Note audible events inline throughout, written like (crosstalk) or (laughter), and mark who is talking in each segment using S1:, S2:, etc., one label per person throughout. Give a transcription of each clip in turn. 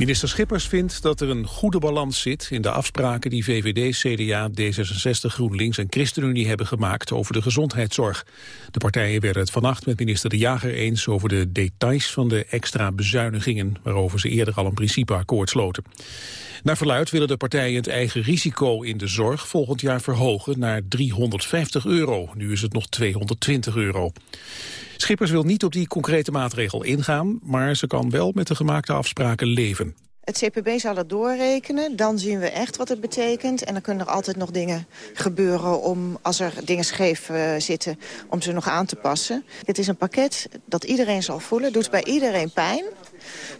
S1: Minister Schippers vindt dat er een goede balans zit in de afspraken die VVD, CDA, D66, GroenLinks en ChristenUnie hebben gemaakt over de gezondheidszorg. De partijen werden het vannacht met minister De Jager eens over de details van de extra bezuinigingen waarover ze eerder al een principeakkoord sloten. Naar verluid willen de partijen het eigen risico in de zorg volgend jaar verhogen naar 350 euro. Nu is het nog 220 euro. Schippers wil niet op die concrete maatregel ingaan, maar ze kan wel met de gemaakte afspraken leven.
S2: Het CPB zal het doorrekenen, dan zien we echt wat het betekent. En dan kunnen er altijd nog dingen gebeuren om, als er dingen scheef uh, zitten, om ze nog aan te passen. Dit is een pakket dat iedereen zal voelen, doet bij iedereen pijn.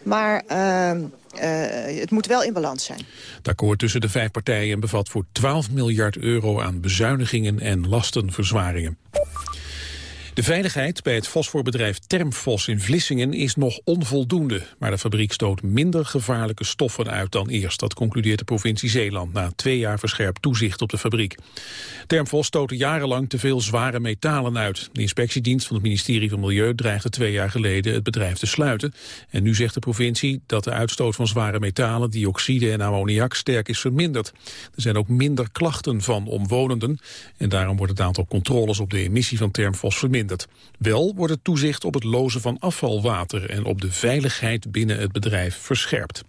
S2: Maar uh, uh, het moet wel in balans zijn.
S1: Het akkoord tussen de vijf partijen bevat voor 12 miljard euro aan bezuinigingen en lastenverzwaringen. De veiligheid bij het fosforbedrijf Termfos in Vlissingen is nog onvoldoende. Maar de fabriek stoot minder gevaarlijke stoffen uit dan eerst. Dat concludeert de provincie Zeeland na twee jaar verscherpt toezicht op de fabriek. Termfos stootte jarenlang te veel zware metalen uit. De inspectiedienst van het ministerie van Milieu dreigde twee jaar geleden het bedrijf te sluiten. En nu zegt de provincie dat de uitstoot van zware metalen, dioxide en ammoniak sterk is verminderd. Er zijn ook minder klachten van omwonenden. En daarom wordt het aantal controles op de emissie van Termfos verminderd. Wel wordt het toezicht op het lozen van afvalwater en op de veiligheid binnen het bedrijf verscherpt.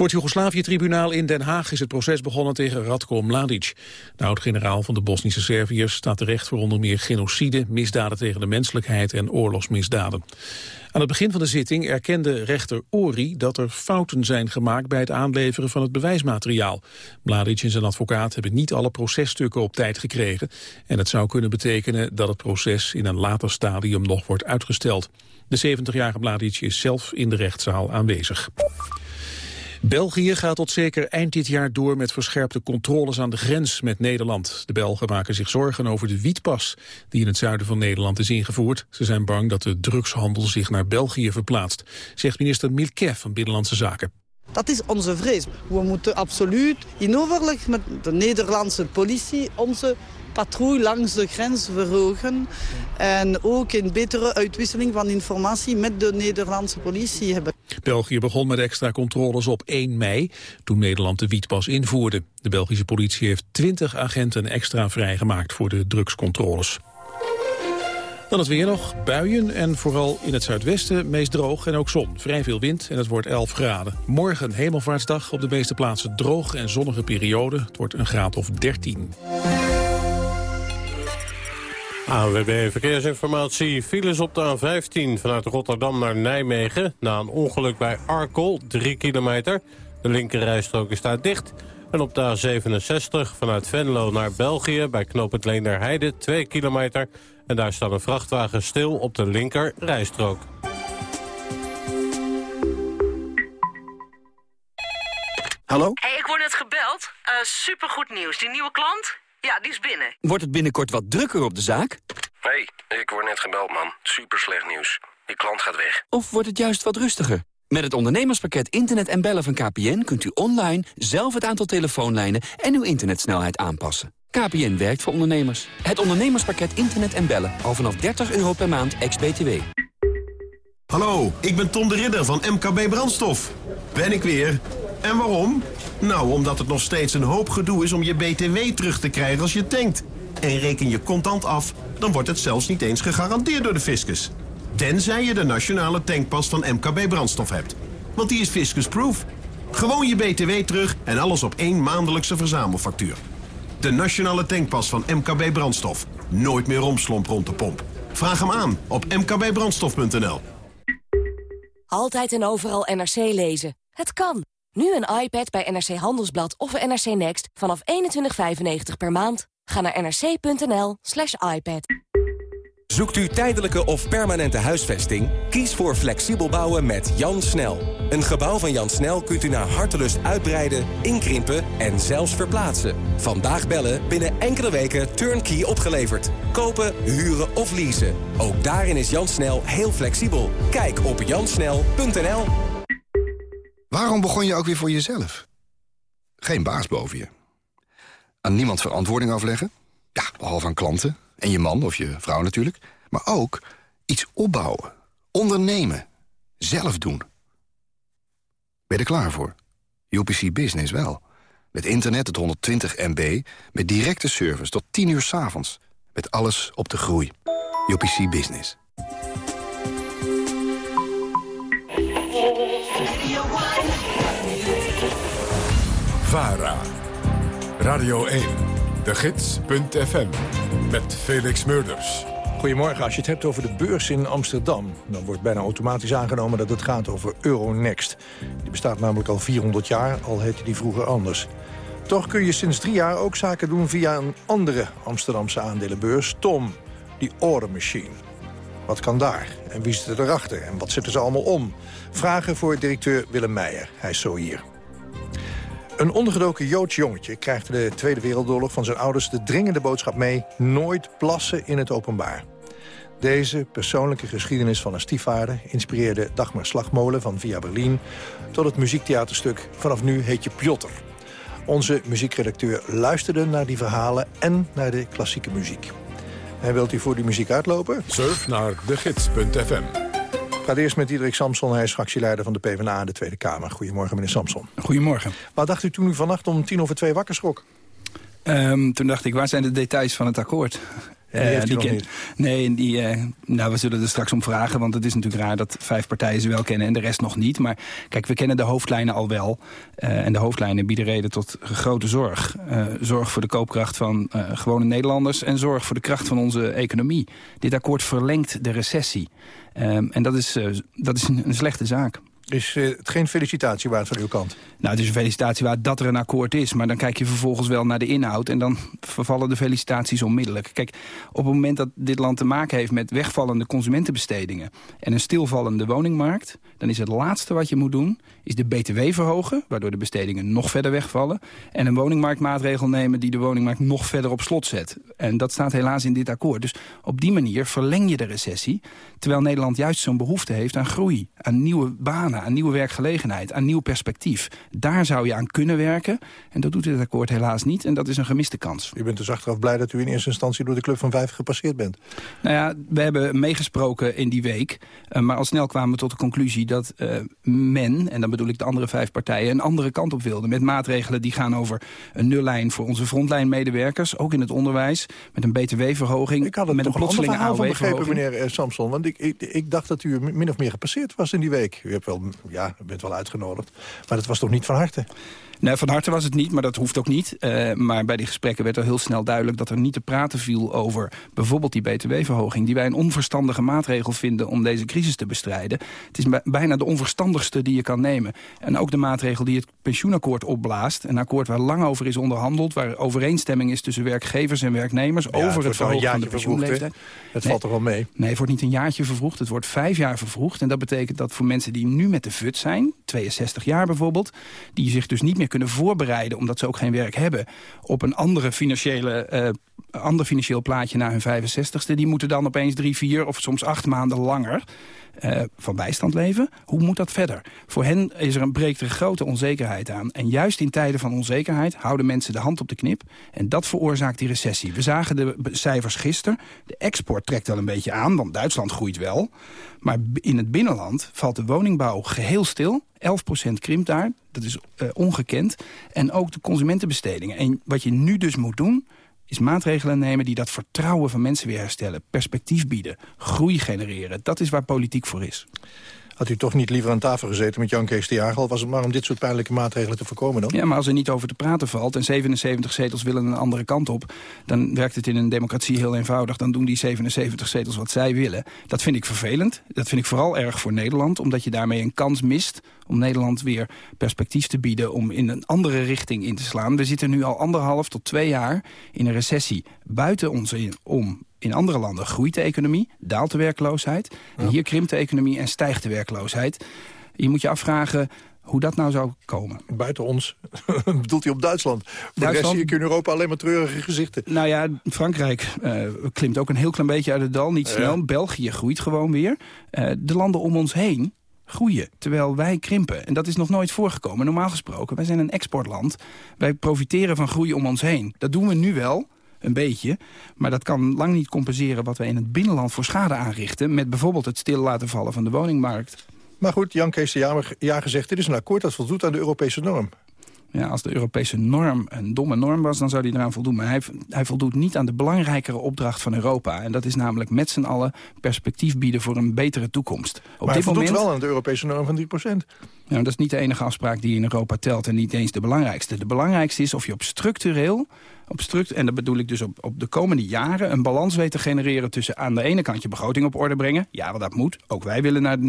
S1: Voor het Joegoslavië-tribunaal in Den Haag is het proces begonnen tegen Radko Mladic. De oud-generaal van de Bosnische Serviërs staat terecht voor onder meer genocide, misdaden tegen de menselijkheid en oorlogsmisdaden. Aan het begin van de zitting erkende rechter Ori dat er fouten zijn gemaakt bij het aanleveren van het bewijsmateriaal. Mladic en zijn advocaat hebben niet alle processtukken op tijd gekregen en het zou kunnen betekenen dat het proces in een later stadium nog wordt uitgesteld. De 70-jarige Mladic is zelf in de rechtszaal aanwezig. België gaat tot zeker eind dit jaar door met verscherpte controles aan de grens met Nederland. De Belgen maken zich zorgen over de wietpas die in het zuiden van Nederland is ingevoerd. Ze zijn bang dat de drugshandel zich naar België verplaatst, zegt minister Milquet van Binnenlandse Zaken.
S3: Dat is onze vrees. We moeten absoluut in overleg met de Nederlandse politie onze patrouille langs de grens verhogen. En ook een betere uitwisseling van informatie met de Nederlandse politie hebben.
S1: België begon met extra controles op 1 mei, toen Nederland de wietpas invoerde. De Belgische politie heeft 20 agenten extra vrijgemaakt voor de drugscontroles. Dan het weer nog, buien en vooral in het zuidwesten meest droog en ook zon. Vrij veel wind en het wordt 11 graden. Morgen hemelvaartsdag op de meeste plaatsen droog en zonnige periode. Het wordt een graad of 13.
S4: AWB Verkeersinformatie. Files op de A15 vanuit Rotterdam naar Nijmegen. Na een ongeluk bij Arkel, 3 kilometer. De linkerrijstrook is daar dicht. En op de A67 vanuit Venlo naar België bij knooppunt Leenderheide 2 kilometer. En daar staat een vrachtwagen stil op de linkerrijstrook.
S5: Hallo?
S6: Hey, ik word net gebeld. Uh, supergoed nieuws. Die nieuwe klant? Ja, die is binnen.
S5: Wordt het binnenkort wat drukker op de zaak?
S7: hey, ik word net gebeld, man. Super slecht nieuws. Die klant gaat weg.
S5: Of wordt het juist wat rustiger? Met het ondernemerspakket Internet en Bellen van KPN... kunt u online zelf het aantal telefoonlijnen en uw internetsnelheid aanpassen. KPN werkt voor ondernemers. Het ondernemerspakket Internet en Bellen. Al vanaf 30 euro per maand, ex-BTW.
S8: Hallo, ik ben Tom de Ridder van MKB Brandstof. Ben ik weer. En waarom? Nou, omdat het nog steeds een hoop gedoe is om je BTW terug te krijgen als je tankt. En reken je contant af, dan wordt het zelfs niet eens gegarandeerd door de fiscus. Tenzij je de nationale tankpas van MKB Brandstof hebt. Want die is fiscusproof. Gewoon je BTW terug en alles op één maandelijkse verzamelfactuur. De nationale tankpas van MKB Brandstof. Nooit meer romslomp rond de pomp. Vraag hem aan op mkbbrandstof.nl.
S9: Altijd en overal NRC lezen. Het kan. Nu een iPad bij NRC Handelsblad of NRC Next vanaf 21,95 per maand. Ga naar nrc.nl slash iPad.
S10: Zoekt u tijdelijke of permanente huisvesting? Kies voor flexibel bouwen met Jan Snel. Een gebouw van Jan Snel kunt u naar hartelust uitbreiden, inkrimpen en zelfs verplaatsen. Vandaag bellen, binnen enkele weken turnkey opgeleverd. Kopen, huren of leasen. Ook daarin is Jan Snel heel flexibel. Kijk op jansnel.nl.
S11: Waarom begon je ook weer voor jezelf? Geen baas boven je. Aan niemand verantwoording afleggen? Ja, behalve aan klanten. En je man of je vrouw natuurlijk. Maar ook iets opbouwen. Ondernemen. Zelf doen. Ben je er klaar voor? UPC Business wel. Met internet tot 120 MB, met directe service tot 10 uur s avonds. Met alles op de groei. UPC Business.
S12: VARA. Radio 1. De Gids.fm. Met Felix Murders.
S13: Goedemorgen. Als je het hebt over de beurs in Amsterdam... dan wordt bijna automatisch aangenomen dat het gaat over Euronext. Die bestaat namelijk al 400 jaar, al heette die vroeger anders. Toch kun je sinds drie jaar ook zaken doen via een andere Amsterdamse aandelenbeurs, TOM, die Order Machine. Wat kan daar? En wie zit erachter? En wat zitten ze allemaal om? Vragen voor directeur Willem Meijer. Hij is zo hier. Een ondergedoken Joods jongetje krijgt de Tweede Wereldoorlog van zijn ouders de dringende boodschap mee... nooit plassen in het openbaar. Deze persoonlijke geschiedenis van een stiefvader... inspireerde Dagmar Slagmolen van Via Berlin... tot het muziektheaterstuk Vanaf nu heet je Piotr. Onze muziekredacteur luisterde naar die verhalen en naar de klassieke muziek. En wilt u voor die muziek uitlopen?
S12: Surf naar degids.fm.
S13: Ik ga eerst met Diederik Samson. Hij is fractieleider van de PvdA in de Tweede Kamer. Goedemorgen, meneer Samson.
S14: Goedemorgen.
S13: Wat dacht u toen u vannacht om tien over twee wakker schrok?
S14: Um, toen dacht ik, waar zijn de details van het akkoord?
S13: Die heeft u nog niet.
S14: Nee, die, uh, nou, we zullen er straks om vragen. Want het is natuurlijk raar dat vijf partijen ze wel kennen en de rest nog niet. Maar kijk, we kennen de hoofdlijnen al wel. Uh, en de hoofdlijnen bieden reden tot grote zorg. Zorg voor de koopkracht van gewone Nederlanders... en zorg voor de kracht van onze economie. Dit akkoord verlengt de recessie. Um, en dat is, dat is een slechte zaak.
S13: Is uh, het geen felicitatie waard van uw kant?
S14: Nou, het is een felicitatie waard dat er een akkoord is. Maar dan kijk je vervolgens wel naar de inhoud... en dan vervallen de felicitaties onmiddellijk. Kijk, op het moment dat dit land te maken heeft met wegvallende consumentenbestedingen... en een stilvallende woningmarkt... dan is het laatste wat je moet doen, is de BTW verhogen... waardoor de bestedingen nog verder wegvallen... en een woningmarktmaatregel nemen die de woningmarkt nog verder op slot zet. En dat staat helaas in dit akkoord. Dus op die manier verleng je de recessie... terwijl Nederland juist zo'n behoefte heeft aan groei, aan nieuwe banen aan nieuwe werkgelegenheid, aan nieuw perspectief. Daar zou je aan kunnen werken. En dat doet dit akkoord helaas niet. En dat is een gemiste kans.
S13: U bent dus achteraf blij dat u in eerste instantie door de Club van Vijf gepasseerd bent.
S14: Nou ja, we hebben meegesproken in die week. Uh, maar al snel kwamen we tot de conclusie dat uh, men, en dan bedoel ik de andere vijf partijen... een andere kant op wilden. Met maatregelen die gaan over een nullijn voor onze frontlijnmedewerkers. Ook in het onderwijs. Met een btw-verhoging.
S13: Ik had het
S14: met een plotselinge
S13: van begrepen, meneer eh, Samson. Want ik, ik, ik dacht dat u min of meer gepasseerd was in die week. U hebt wel, ja, u bent wel uitgenodigd. Maar dat was toch niet van harte?
S14: Nee, van harte was het niet, maar dat hoeft ook niet. Uh, maar bij die gesprekken werd er heel snel duidelijk... dat er niet te praten viel over bijvoorbeeld die btw-verhoging... die wij een onverstandige maatregel vinden om deze crisis te bestrijden. Het is bijna de onverstandigste die je kan nemen. En ook de maatregel die het pensioenakkoord opblaast. Een akkoord waar lang over is onderhandeld... waar overeenstemming is tussen werkgevers en werknemers...
S13: Ja,
S14: over het, verhogen van de
S13: pensioenleeftijd. Het
S14: Nee.
S13: valt toch wel mee?
S14: Nee, het wordt niet een jaartje vervroegd, het wordt vijf jaar vervroegd. En dat betekent dat voor mensen die nu met de VUT zijn, 62 jaar bijvoorbeeld... die zich dus niet meer kunnen voorbereiden, omdat ze ook geen werk hebben... op een andere financiële, eh, ander financieel plaatje na hun 65ste... die moeten dan opeens drie, vier of soms acht maanden langer... eh, van bijstand leven. Hoe moet dat verder? Voor hen is er een, breekt er grote onzekerheid aan. En juist in tijden van onzekerheid houden mensen de hand op de knip. En dat veroorzaakt die recessie. We zagen de cijfers gisteren. De export trekt wel een beetje aan, want Duitsland groeit wel. Maar in het binnenland valt de woningbouw geheel stil. 11% krimpt daar, dat is eh, ongekend. En ook de consumentenbestedingen. En wat je nu dus moet doen is maatregelen nemen die dat vertrouwen van mensen weer herstellen. Perspectief bieden, groei genereren. Dat is waar politiek voor is.
S13: Had u toch niet liever aan tafel gezeten met Jan Kees de Jager? Was het maar om dit soort pijnlijke maatregelen te voorkomen dan?
S14: Ja, maar als er niet over te praten valt en 77 zetels willen een andere kant op... dan werkt het in een democratie heel eenvoudig. Dan doen die 77 zetels wat zij willen. Dat vind ik vervelend. Dat vind ik vooral erg voor Nederland. Omdat je daarmee een kans mist om Nederland weer perspectief te bieden... om in een andere richting in te slaan. We zitten nu al anderhalf tot twee jaar in een recessie. Buiten ons om in andere landen groeit de economie, daalt de werkloosheid. En hier krimpt de economie en stijgt de werkloosheid. Je moet je afvragen hoe dat nou zou komen.
S13: Buiten ons (laughs) bedoelt hij op Duitsland. Voor de rest zie ik in Europa alleen maar treurige gezichten.
S14: Nou ja, Frankrijk eh, klimt ook een heel klein beetje uit het dal, niet
S13: Ja.
S14: snel. België groeit gewoon weer. Eh, de landen om ons heen groeien, terwijl wij krimpen. En dat is nog nooit voorgekomen. Normaal gesproken, wij zijn een exportland. Wij profiteren van groei om ons heen. Dat doen we nu wel, een beetje. Maar dat kan lang niet compenseren wat we in het binnenland voor schade aanrichten... met bijvoorbeeld het stil laten vallen van de woningmarkt.
S13: Maar goed, Jan Kees de Jager zegt... dit is een akkoord dat voldoet aan de Europese norm.
S14: Ja, als de Europese norm een domme norm was, dan zou hij eraan voldoen. Maar hij, hij voldoet niet aan de belangrijkere opdracht van Europa. En dat is namelijk met z'n allen perspectief bieden voor een betere toekomst.
S13: Op maar dit hij voldoet wel aan de Europese norm van 3%.
S14: Nou, dat is niet de enige afspraak die in Europa telt en niet eens de belangrijkste. De belangrijkste is of je op structureel op struct en dat bedoel ik dus op, op de komende jaren... een balans weet te genereren tussen aan de ene kant je begroting op orde brengen. Ja, wat dat moet. Ook wij willen naar 0%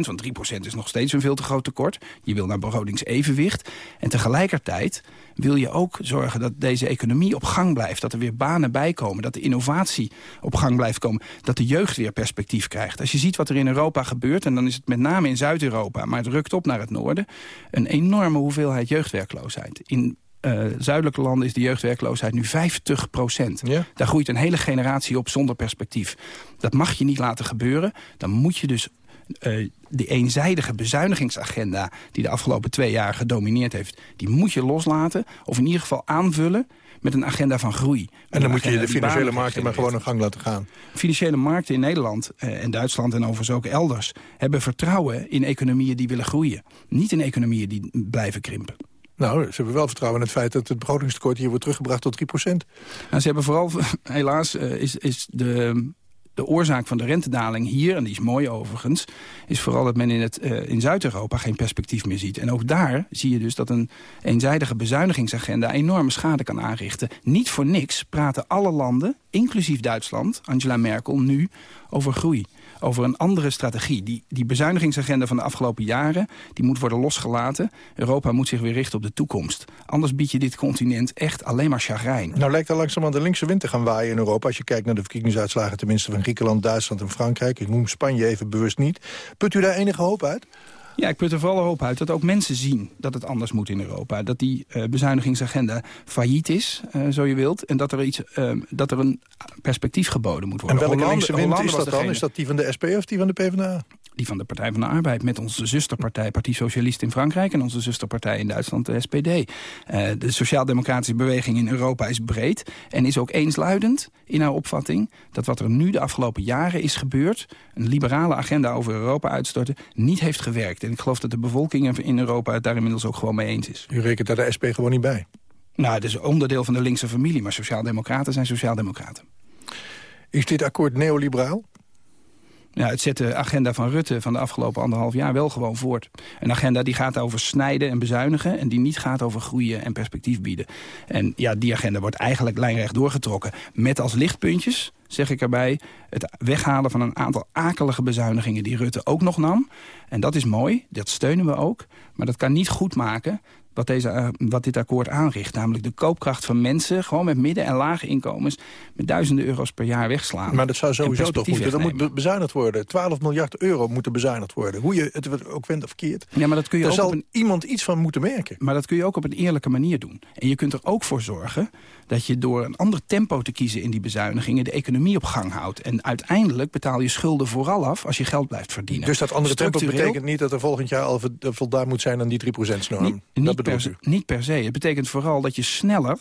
S14: want 3% is nog steeds een veel te groot tekort. Je wil naar begrotingsevenwicht. En tegelijkertijd wil je ook zorgen dat deze economie op gang blijft. Dat er weer banen bijkomen. Dat de innovatie op gang blijft komen. Dat de jeugd weer perspectief krijgt. Als je ziet wat er in Europa gebeurt... en dan is het met name in Zuid-Europa... maar het rukt op naar het noorden... een enorme hoeveelheid jeugdwerkloosheid. In uh, zuidelijke landen is de jeugdwerkloosheid nu 50 procent. Daar groeit een hele generatie op zonder perspectief. Dat mag je niet laten gebeuren. Dan moet je dus uh, de eenzijdige bezuinigingsagenda... die de afgelopen twee jaar gedomineerd heeft... die moet je loslaten of in ieder geval aanvullen met een agenda van groei.
S13: En dan moet je de financiële markten maar gewoon een gang laten gaan.
S14: Financiële markten in Nederland eh, en Duitsland en overigens ook elders... hebben vertrouwen in economieën die willen groeien. Niet in economieën die blijven krimpen.
S13: Nou, ze hebben wel vertrouwen in het feit dat het begrotingstekort hier wordt teruggebracht tot 3 procent.
S14: Nou, ze hebben vooral, (laughs) helaas, uh, is, is de, de oorzaak van de rentedaling hier, en die is mooi overigens... is vooral dat men in, het, uh, in Zuid-Europa geen perspectief meer ziet. En ook daar zie je dus dat een eenzijdige bezuinigingsagenda... enorme schade kan aanrichten. Niet voor niks praten alle landen, inclusief Duitsland, Angela Merkel, nu over groei over een andere strategie. Die, die bezuinigingsagenda van de afgelopen jaren die moet worden losgelaten. Europa moet zich weer richten op de toekomst. Anders bied je dit continent echt alleen maar chagrijn.
S13: Nou lijkt er langzaam de linkse wind te gaan waaien in Europa... als je kijkt naar de verkiezingsuitslagen tenminste van Griekenland, Duitsland en Frankrijk. Ik noem Spanje even bewust niet. Put u daar enige hoop uit?
S14: Ja, ik put er vooral hoop uit dat ook mensen zien dat het anders moet in Europa. Dat die uh, bezuinigingsagenda failliet is, uh, zo je wilt. En dat er, iets, uh, dat er een perspectief geboden moet worden.
S13: En welke Hollande, linkse wind is dat dan? Is dat die van de SP of die van de PvdA?
S14: Die van de Partij van de Arbeid met onze zusterpartij, Partij Socialist in Frankrijk... en onze zusterpartij in Duitsland, de SPD. de sociaal-democratische beweging in Europa is breed... en is ook eensluidend in haar opvatting... dat wat er nu de afgelopen jaren is gebeurd... een liberale agenda over Europa uitstorten, niet heeft gewerkt. En ik geloof dat de bevolking in Europa het daar inmiddels ook gewoon mee eens is.
S13: U rekent daar de SP gewoon niet bij?
S14: Nou, het is onderdeel van de linkse familie, maar sociaaldemocraten zijn sociaaldemocraten.
S13: Is dit akkoord neoliberaal?
S14: Ja, het zet de agenda van Rutte van de afgelopen anderhalf jaar wel gewoon voort. Een agenda die gaat over snijden en bezuinigen... en die niet gaat over groeien en perspectief bieden. En ja, die agenda wordt eigenlijk lijnrecht doorgetrokken. Met als lichtpuntjes, zeg ik erbij... het weghalen van een aantal akelige bezuinigingen die Rutte ook nog nam. En dat is mooi, dat steunen we ook. Maar dat kan niet goed maken wat, deze, eh, wat dit akkoord aanricht. Namelijk de koopkracht van mensen, gewoon met midden- en lage inkomens... met duizenden euro's per jaar wegslaan.
S13: Maar dat zou sowieso toch moeten. Dat moet bezuinigd worden. 12 miljard euro moeten bezuinigd worden. Hoe je het ook wendt of verkeerd.
S14: Ja, maar dat kun je
S13: Daar
S14: ook
S13: zal
S14: een...
S13: iemand iets van moeten merken.
S14: Maar dat kun je ook op een eerlijke manier doen. En je kunt er ook voor zorgen dat je door een ander tempo te kiezen in die bezuinigingen... de economie op gang houdt. En uiteindelijk betaal je schulden vooral af als je geld blijft verdienen.
S13: Dus dat andere tempo betekent niet dat er volgend jaar al voldaan moet zijn aan die 3%-norm?
S14: Niet, per, niet per se. Het betekent vooral dat je sneller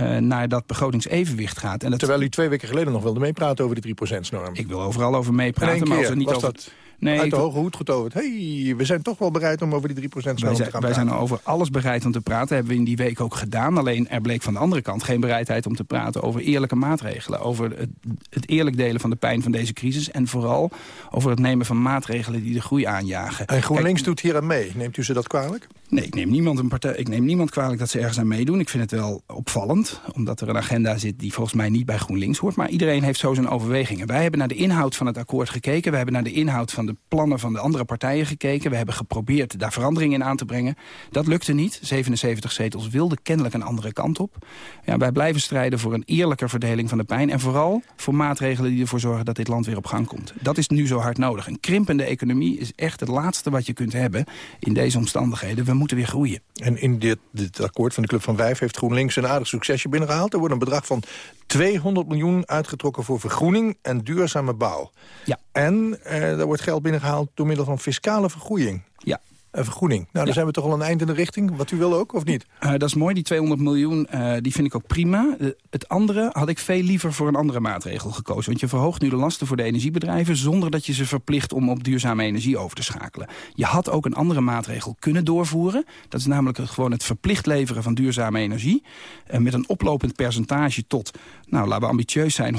S14: uh, naar dat begrotingsevenwicht gaat. En dat...
S13: Terwijl u twee weken geleden nog wilde meepraten over die 3%-norm.
S14: Ik wil overal over meepraten, maar als niet over...
S13: Dat nee, uit de hoge hoed getoverd. hey, we zijn toch wel bereid om over die 3% te gaan
S14: wij
S13: zijn,
S14: Wij zijn over alles bereid om te praten. hebben we in die week ook gedaan. Alleen er bleek van de andere kant geen bereidheid om te praten over eerlijke maatregelen. Over het, het eerlijk delen van de pijn van deze crisis. En vooral over het nemen van maatregelen die de groei aanjagen.
S13: En GroenLinks doet hier aan mee. Neemt u ze dat kwalijk?
S14: Nee, ik neem, niemand een partij, ik neem niemand kwalijk dat ze ergens aan meedoen. Ik vind het wel opvallend, omdat er een agenda zit die volgens mij niet bij GroenLinks hoort. Maar iedereen heeft zo zijn overwegingen. Wij hebben naar de inhoud van het akkoord gekeken. We hebben naar de inhoud van de plannen van de andere partijen gekeken. We hebben geprobeerd daar verandering in aan te brengen. Dat lukte niet. 77 zetels wilden kennelijk een andere kant op. Ja, wij blijven strijden voor een eerlijke verdeling van de pijn. En vooral voor maatregelen die ervoor zorgen dat dit land weer op gang komt. Dat is nu zo hard nodig. Een krimpende economie is echt het laatste wat je kunt hebben in deze omstandigheden. We moeten weer groeien.
S13: En in dit, dit akkoord van de Club van Vijf heeft GroenLinks een aardig succesje binnengehaald. Er wordt een bedrag van 200 miljoen uitgetrokken voor vergroening en duurzame bouw.
S14: Ja.
S13: En eh, er wordt geld binnengehaald door middel van fiscale vergroeiing.
S14: Ja,
S13: En vergroening. Nou, dan zijn we toch al een eind in de richting. Wat u wil ook, of niet?
S14: Uh, dat is mooi, die 200 miljoen, uh, die vind ik ook prima. Uh, het andere had ik veel liever voor een andere maatregel gekozen. Want je verhoogt nu de lasten voor de energiebedrijven... zonder dat je ze verplicht om op duurzame energie over te schakelen. Je had ook een andere maatregel kunnen doorvoeren. Dat is namelijk gewoon het verplicht leveren van duurzame energie. met een oplopend percentage tot, nou, laten we ambitieus zijn... 100%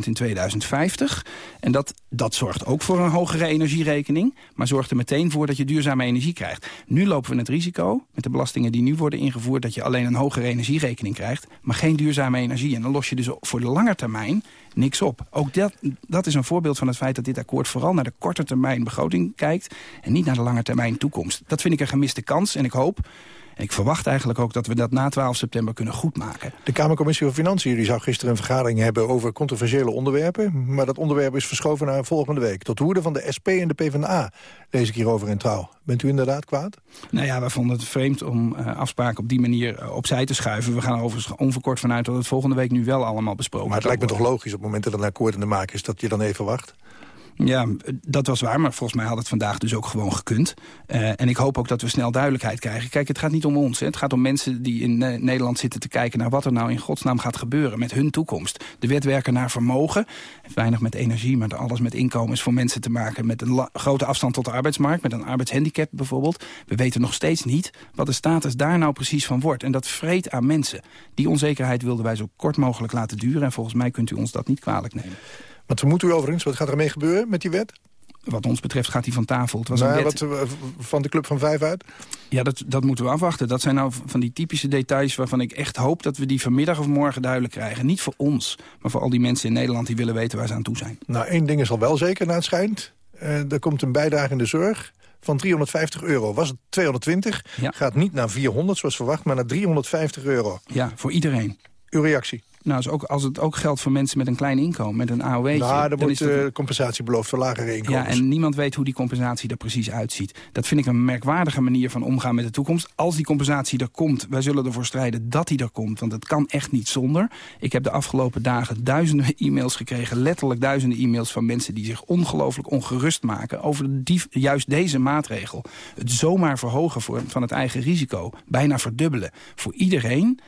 S14: in 2050. En dat, dat zorgt ook voor een hogere energierekening... maar zorgt er meteen voor dat je duurzame energie krijgt. Nu lopen we het risico, met de belastingen die nu worden ingevoerd... dat je alleen een hogere energierekening krijgt, maar geen duurzame energie. En dan los je dus voor de lange termijn niks op. Ook dat, dat is een voorbeeld van het feit dat dit akkoord vooral naar de korte termijn begroting kijkt... en niet naar de lange termijn toekomst. Dat vind ik een gemiste kans en ik hoop en ik verwacht eigenlijk ook dat we dat na 12 september kunnen goedmaken.
S13: De Kamercommissie van Financiën die zou gisteren een vergadering hebben over controversiële onderwerpen. Maar dat onderwerp is verschoven naar volgende week. Tot woede van de SP en de PvdA, lees ik hierover in Trouw. Bent u inderdaad kwaad?
S14: Nou ja, we vonden het vreemd om uh, afspraken op die manier uh, opzij te schuiven. We gaan er overigens onverkort vanuit dat het volgende week nu wel allemaal besproken
S13: Maar het lijkt me toch logisch op het moment dat een akkoord in de maak is... dat je dan even wacht?
S14: Ja, dat was waar, maar volgens mij had het vandaag dus ook gewoon gekund. Uh, en ik hoop ook dat we snel duidelijkheid krijgen. Kijk, het gaat niet om ons. Hè. Het gaat om mensen die in uh, Nederland zitten te kijken... naar wat er nou in godsnaam gaat gebeuren met hun toekomst. De wet werken naar vermogen. Weinig met energie, maar alles met inkomens voor mensen te maken... met een grote afstand tot de arbeidsmarkt, met een arbeidshandicap bijvoorbeeld. We weten nog steeds niet wat de status daar nou precies van wordt. En dat vreet aan mensen. Die onzekerheid wilden wij zo kort mogelijk laten duren. En volgens mij kunt u ons dat niet kwalijk nemen.
S13: Wat vermoedt u overigens? Wat gaat er mee gebeuren met die wet?
S14: Wat ons betreft gaat die van tafel. Het was
S13: nou,
S14: een wet...
S13: wat, van de Club van Vijf uit?
S14: Ja, dat, dat moeten we afwachten. Dat zijn nou van die typische details waarvan ik echt hoop... dat we die vanmiddag of morgen duidelijk krijgen. Niet voor ons, maar voor al die mensen in Nederland... die willen weten waar ze aan toe zijn.
S13: Nou, één ding is al wel zeker naar het schijnt. Uh, er komt een bijdrage in de zorg van 350 euro. Was het 220, ja. gaat niet naar 400 zoals verwacht... maar naar 350 euro.
S14: Ja, voor iedereen.
S13: Uw reactie?
S14: Nou, als, ook, als het ook geldt voor mensen met een klein inkomen, met een AOW...
S13: Nou, dan, wordt de compensatie beloofd voor lagere inkomens.
S14: Ja, en niemand weet hoe die compensatie er precies uitziet. Dat vind ik een merkwaardige manier van omgaan met de toekomst. Als die compensatie er komt, wij zullen ervoor strijden dat die er komt. Want het kan echt niet zonder. Ik heb de afgelopen dagen duizenden (laughs) e-mails gekregen... letterlijk duizenden e-mails van mensen die zich ongelooflijk ongerust maken... over die, juist deze maatregel. Het zomaar verhogen voor, van het eigen risico. Bijna verdubbelen. Voor iedereen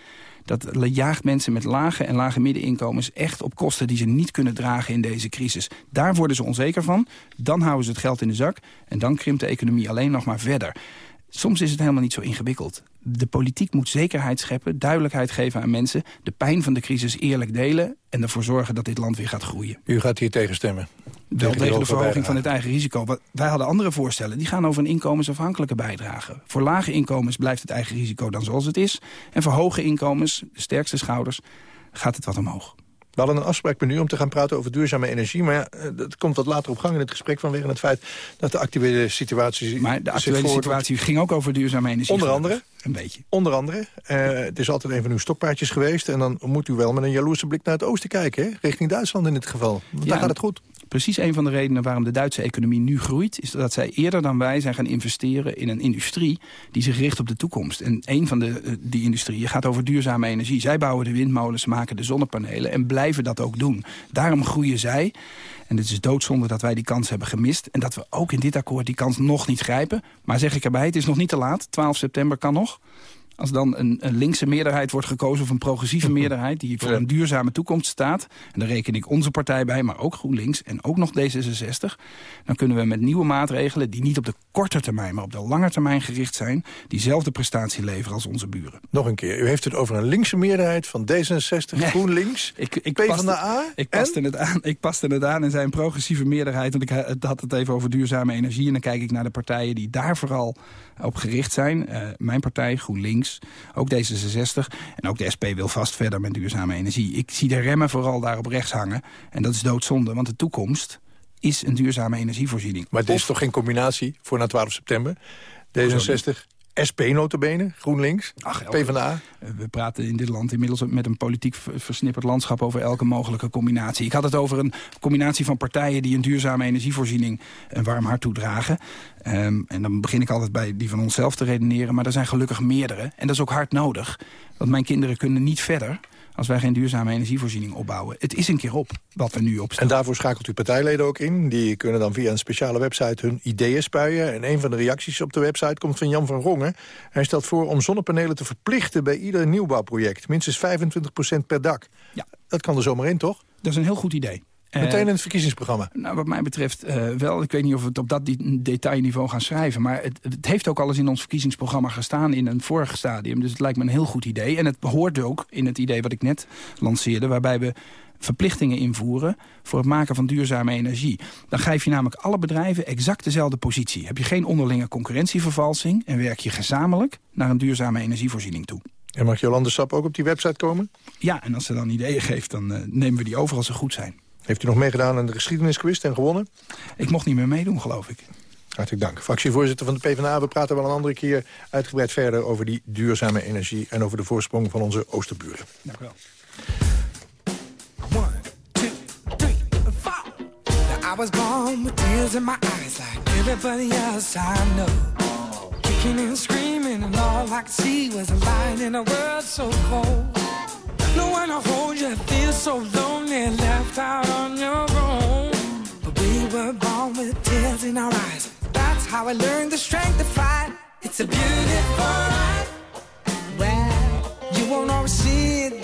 S14: dat jaagt mensen met lage en lage middeninkomens echt op kosten die ze niet kunnen dragen in deze crisis. Daar worden ze onzeker van. Dan houden ze het geld in de zak en dan krimpt de economie alleen nog maar verder. Soms is het helemaal niet zo ingewikkeld. De politiek moet zekerheid scheppen, duidelijkheid geven aan mensen... de pijn van de crisis eerlijk delen... en ervoor zorgen dat dit land weer gaat groeien.
S13: U gaat hier tegenstemmen?
S14: Wel tegen de verhoging van het eigen risico. Wij hadden andere voorstellen. Die gaan over een inkomensafhankelijke bijdrage. Voor lage inkomens blijft het eigen risico dan zoals het is. En voor hoge inkomens, de sterkste schouders, gaat het wat omhoog.
S13: We hadden een afspraak met nu om te gaan praten over duurzame energie. Maar ja, eh, dat komt wat later op gang in het gesprek vanwege het feit dat de actuele situatie...
S14: Maar de actuele situatie ging ook over duurzame energie.
S13: Onder andere?
S14: Een beetje.
S13: Onder andere. Uh, het is altijd een van uw stokpaardjes geweest. En dan moet u wel met een jaloerse blik naar het oosten kijken. Hè? Richting Duitsland in dit geval. Want ja, daar gaat het goed.
S14: Precies een van de redenen waarom de Duitse economie nu groeit... is dat zij eerder dan wij zijn gaan investeren in een industrie... die zich richt op de toekomst. En een van de, die industrieën gaat over duurzame energie. Zij bouwen de windmolens, maken de zonnepanelen... en blijven dat ook doen. Daarom groeien zij. En het is doodzonde dat wij die kans hebben gemist. En dat we ook in dit akkoord die kans nog niet grijpen. Maar zeg ik erbij, het is nog niet te laat. 12 september kan nog. Als dan een, een, linkse meerderheid wordt gekozen of een progressieve meerderheid... die voor een duurzame toekomst staat... en daar reken ik onze partij bij, maar ook GroenLinks en ook nog D66... dan kunnen we met nieuwe maatregelen die niet op de korte termijn... maar op de lange termijn gericht zijn... diezelfde prestatie leveren als onze buren.
S13: Nog een keer, u heeft het over een linkse meerderheid van D66, nee. GroenLinks, ik, ik PvdA
S14: ik paste, het aan, ik paste het aan en zei een progressieve meerderheid... want ik had het even over duurzame energie... en dan kijk ik naar de partijen die daar vooral op gericht zijn. Uh, mijn partij, GroenLinks, ook D66 en ook de SP wil vast verder met duurzame energie. Ik zie de remmen vooral daar op rechts hangen. En dat is doodzonde, want de toekomst is een duurzame energievoorziening.
S13: Maar dit is toch geen combinatie voor na 12 september? D66 SP notabene, GroenLinks, Ach, PvdA.
S14: We praten in dit land inmiddels met een politiek versnipperd landschap... over elke mogelijke combinatie. Ik had het over een combinatie van partijen... die een duurzame energievoorziening een warm hart toedragen. Um, en dan begin ik altijd bij die van onszelf te redeneren. Maar er zijn gelukkig meerdere. En dat is ook hard nodig. Want mijn kinderen kunnen niet verder als wij geen duurzame energievoorziening opbouwen. Het is een keer op wat er nu op staat.
S13: En daarvoor schakelt u partijleden ook in. Die kunnen dan via een speciale website hun ideeën spuien. En een van de reacties op de website komt van Jan van Rongen. Hij stelt voor om zonnepanelen te verplichten bij ieder nieuwbouwproject. Minstens 25% per dak.
S14: Ja.
S13: Dat kan er zomaar in, toch?
S14: Dat is een heel goed idee.
S13: Meteen in het verkiezingsprogramma.
S14: Nou, wat mij betreft uh, wel. Ik weet niet of we het op dat detailniveau gaan schrijven. Maar het, het, heeft ook al eens in ons verkiezingsprogramma gestaan in een vorig stadium. Dus het lijkt me een heel goed idee. En het behoort ook in het idee wat ik net lanceerde... waarbij we verplichtingen invoeren voor het maken van duurzame energie. Dan geef je namelijk alle bedrijven exact dezelfde positie. Heb je geen onderlinge concurrentievervalsing... en werk je gezamenlijk naar een duurzame energievoorziening toe.
S13: En mag Jolande Sap ook op die website komen?
S14: Ja, en als ze dan ideeën geeft, dan uh, nemen we die over als ze goed zijn.
S13: Heeft u nog meegedaan aan de geschiedenisquiz en gewonnen?
S14: Ik mocht niet meer meedoen, geloof ik.
S13: Hartelijk dank. Fractievoorzitter van de PvdA. We praten wel een andere keer uitgebreid verder over die duurzame energie... en over de voorsprong van onze oosterburen.
S14: Dank u wel.
S15: One, two, three, four. I was born with tears in my eyes like everybody else I know. Kicking and screaming and all I could see was a light in a world so cold. No one to hold you, feel so lonely, left out on your own. But we were born with tears in our eyes. That's how I learned the strength to fight. It's a beautiful life. Well, you won't always see it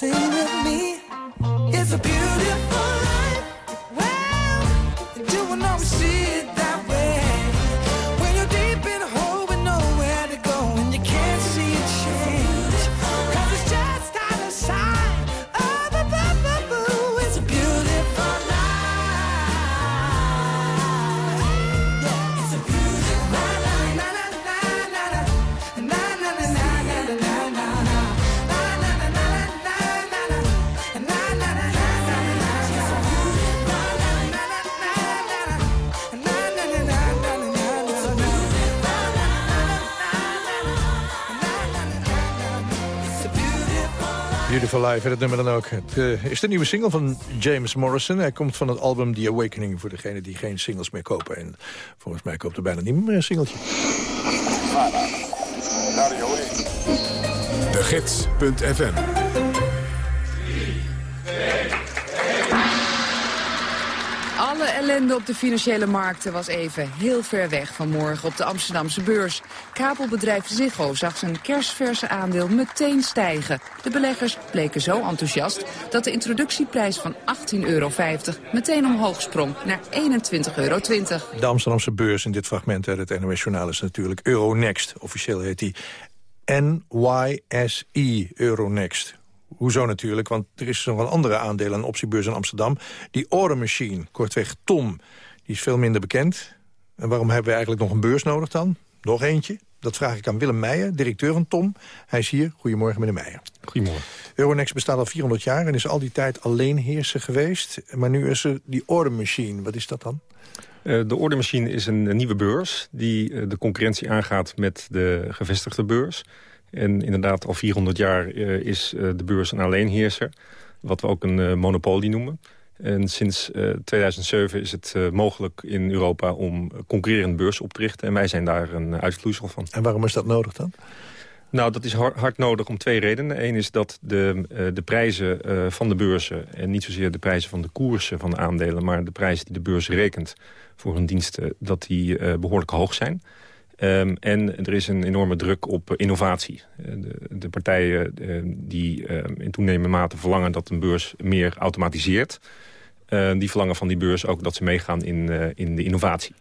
S15: Sing with me. Beautiful Life,
S13: en het nummer dan ook. Het uh, is de nieuwe single van James Morrison. Hij komt van het album The Awakening... voor degenen die geen singles meer kopen. En volgens mij koopt er bijna niemand meer een singeltje.
S12: De Gids.fm
S16: ellende op de financiële markten was even heel ver weg vanmorgen op de Amsterdamse beurs. Kabelbedrijf Ziggo zag zijn kerstverse aandeel meteen stijgen. De beleggers bleken zo enthousiast dat de introductieprijs van 18,50 euro meteen omhoog sprong naar 21,20 euro.
S13: De Amsterdamse beurs in dit fragment uit het NOS is natuurlijk Euronext. Officieel heet die NYSE Euronext. Hoezo natuurlijk, want er is nog een andere aandeel aan de optiebeurs in Amsterdam. Die Order Machine, kortweg TOM, die is veel minder bekend. En waarom hebben we eigenlijk nog een beurs nodig dan? Nog eentje? Dat vraag ik aan Willem Meijer, directeur van TOM. Hij is hier. Goedemorgen, meneer Meijer.
S17: Goedemorgen.
S13: Euronext bestaat al 400 jaar en is al die tijd alleen heerser geweest. Maar nu is er die Order Machine. Wat is dat dan?
S17: Uh, de ordermachine is een, een nieuwe beurs die uh, de concurrentie aangaat met de gevestigde beurs. En inderdaad, al 400 jaar uh, is de beurs een alleenheerser. Wat we ook een monopolie noemen. En sinds 2007 is het mogelijk in Europa om concurrerende beurs op te richten. En wij zijn daar een uitvloeisel van.
S13: En waarom is dat nodig dan?
S17: Nou, dat is hard, nodig om twee redenen. Eén is dat de, de prijzen van de beurzen... en niet zozeer de prijzen van de koersen van de aandelen... maar de prijzen die de beurs rekent voor hun diensten... dat die behoorlijk hoog zijn. Um, en er is een enorme druk op innovatie. De, de, partijen die in toenemende mate verlangen dat een beurs meer automatiseert... die verlangen van die beurs ook dat ze meegaan in, in de innovatie.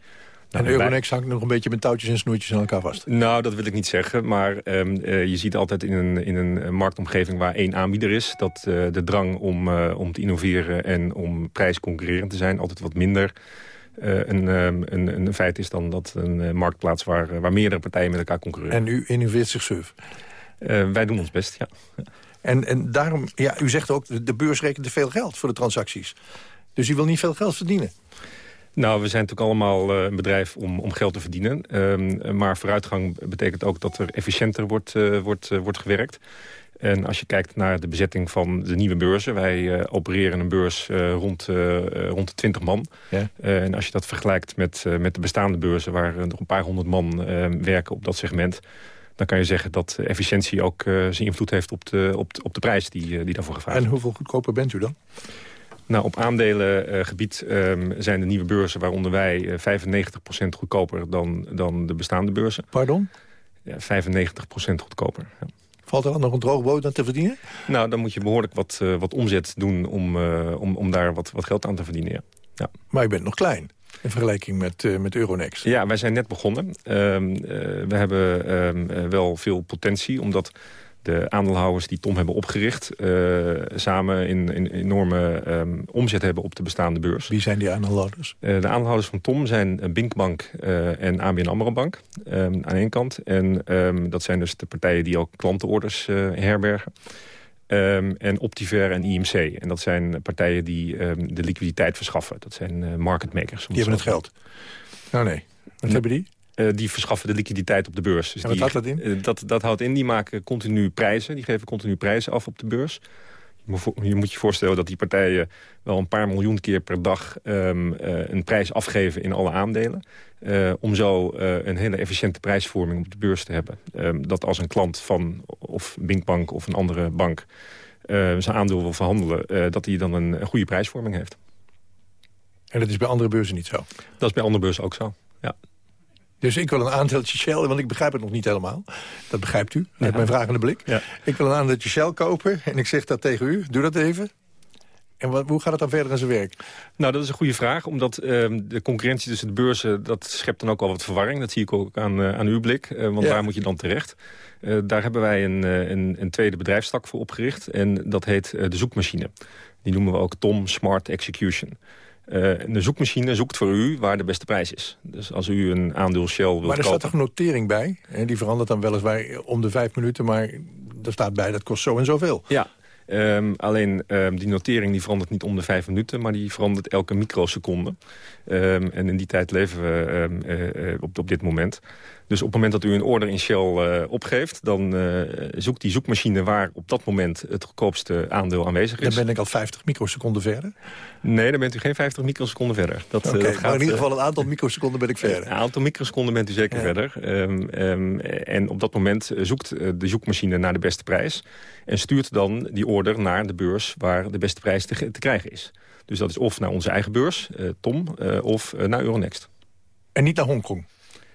S13: Nou, en Euronext hangt nog een beetje met touwtjes en snoertjes aan elkaar vast.
S17: Nou, dat wil ik niet zeggen. Maar um, uh, je ziet altijd in een, in een marktomgeving waar één aanbieder is... dat uh, de drang om, uh, om te innoveren en om prijsconcurrerend te zijn... altijd wat minder een, um, een, een feit is dan dat een marktplaats... Waar, waar meerdere partijen met elkaar concurreren.
S13: En u innoveert zich surf?
S17: wij doen ons best, ja.
S13: En, en daarom, ja, u zegt ook, de beurs rekent te veel geld voor de transacties. Dus u wil niet veel geld verdienen?
S17: Nou, we zijn natuurlijk allemaal een bedrijf om, om geld te verdienen. Um, maar vooruitgang betekent ook dat er efficiënter wordt, uh, wordt, uh, wordt gewerkt. En als je kijkt naar de bezetting van de nieuwe beurzen... wij opereren een beurs rond, rond de 20 man. Ja. en als je dat vergelijkt met, met de bestaande beurzen... waar nog een paar honderd man ehm, werken op dat segment dan kan je zeggen dat efficiëntie ook zijn invloed heeft op de, op de, op de prijs die, die daarvoor gevraagd
S13: En hoeveel goedkoper bent u dan?
S17: Nou, op aandelengebied um, zijn de nieuwe beurzen, waaronder wij, uh, 95% goedkoper dan, dan de bestaande beurzen.
S13: Pardon?
S17: Ja, 95% goedkoper. Ja.
S13: Valt er dan nog een droog brood aan te verdienen?
S17: Nou, dan moet je behoorlijk wat, uh, wat omzet doen om, uh, om, om daar wat, wat geld aan te verdienen, ja. ja.
S13: Maar je bent nog klein in vergelijking met, uh, met Euronext.
S17: Ja, wij zijn net begonnen. Uh, we hebben uh, wel veel potentie, omdat de aandeelhouders die Tom hebben opgericht... Uh, samen in, in enorme um, omzet hebben op de bestaande beurs.
S13: Wie zijn die aandeelhouders?
S17: Uh, de aandeelhouders van Tom zijn Binkbank uh, en ABN AMRO Bank um, aan één kant. En um, dat zijn dus de partijen die ook klantenorders herbergen. En Optiver en IMC. En dat zijn partijen die de liquiditeit verschaffen. Dat zijn market makers.
S13: Die hebben het geld? Nou nee. Wat hebben die?
S17: Uh, die verschaffen de liquiditeit op de beurs.
S13: Dus en wat
S17: die,
S13: houdt dat in?
S17: Uh, dat, dat houdt in, die maken continu prijzen. Die geven continu prijzen af op de beurs. Je moet je voorstellen dat die partijen wel een paar miljoen keer per dag um, uh, een prijs afgeven in alle aandelen. Uh, om zo uh, een hele efficiënte prijsvorming op de beurs te hebben. Um, dat als een klant van of Binkbank of een andere bank zijn aandeel wil verhandelen... dat hij dan een, een goede prijsvorming heeft.
S13: En dat is bij andere beurzen niet zo?
S17: Dat is bij andere beurzen ook zo, ja.
S13: Dus ik wil een aandeeltje Shell, want ik begrijp het nog niet helemaal. Dat begrijpt u, met ja. mijn vragende blik. Ja. Ik wil een aandeeltje Shell kopen en ik zeg dat tegen u. Doe dat even. En wat, hoe gaat het dan verder in zijn werk?
S17: Nou, dat is een goede vraag. Omdat uh, de concurrentie tussen de beurzen... dat schept dan ook wel wat verwarring. Dat zie ik ook aan, uh, aan uw blik. Uh, want ja. waar moet je dan terecht? daar hebben wij een, een, een, tweede bedrijfstak voor opgericht. En dat heet de zoekmachine. Die noemen we ook Tom Smart Execution. Uh, de zoekmachine zoekt voor u waar de beste prijs is. Dus als u een aandeel Shell wilt
S13: Maar er
S17: kopen...
S13: staat toch een notering bij? En die verandert dan weliswaar om de vijf minuten... maar er staat bij dat kost zo en zoveel.
S17: Ja, Um, alleen um, die notering die verandert niet om de vijf minuten... maar die verandert elke microseconde. Um, en in die tijd leven we uh, uh, op, op dit moment. Dus op het moment dat u een order in Shell uh, opgeeft... dan zoekt die zoekmachine waar op dat moment het goedkoopste aandeel aanwezig is.
S13: Dan ben ik al 50 microseconden verder?
S17: Nee, dan bent u geen 50 microseconden verder.
S13: Dat, okay, dat gaat, maar in ieder geval een aantal microseconden ben ik verder.
S17: Een aantal microseconden bent u zeker ja. verder. En op dat moment zoekt de zoekmachine naar de beste prijs... en stuurt dan die order naar de beurs waar de beste prijs te, te krijgen is. Dus dat is of naar onze eigen beurs, uh, Tom, uh, of uh, naar Euronext.
S13: En niet naar Hongkong?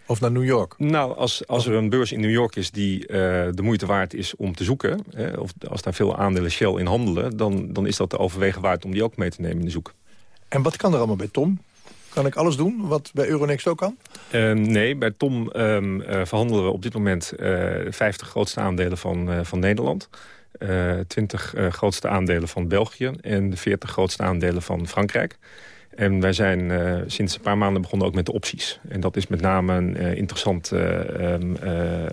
S13: Of naar New York?
S17: Nou, als, als er een beurs in New York is die uh, de moeite waard is om te zoeken... Hè, of als daar veel aandelen Shell in handelen... Dan, dan is dat de overwegen waard om die ook mee te nemen in de zoek.
S13: En wat kan er allemaal bij Tom? Kan ik alles doen wat bij Euronext ook kan?
S17: Uh, nee, bij Tom um, uh, verhandelen we op dit moment uh, 50 grootste aandelen van, van Nederland. 20 grootste aandelen van België en de 40 grootste aandelen van Frankrijk. En wij zijn uh, sinds een paar maanden begonnen ook met de opties. En dat is met name een interessant uh,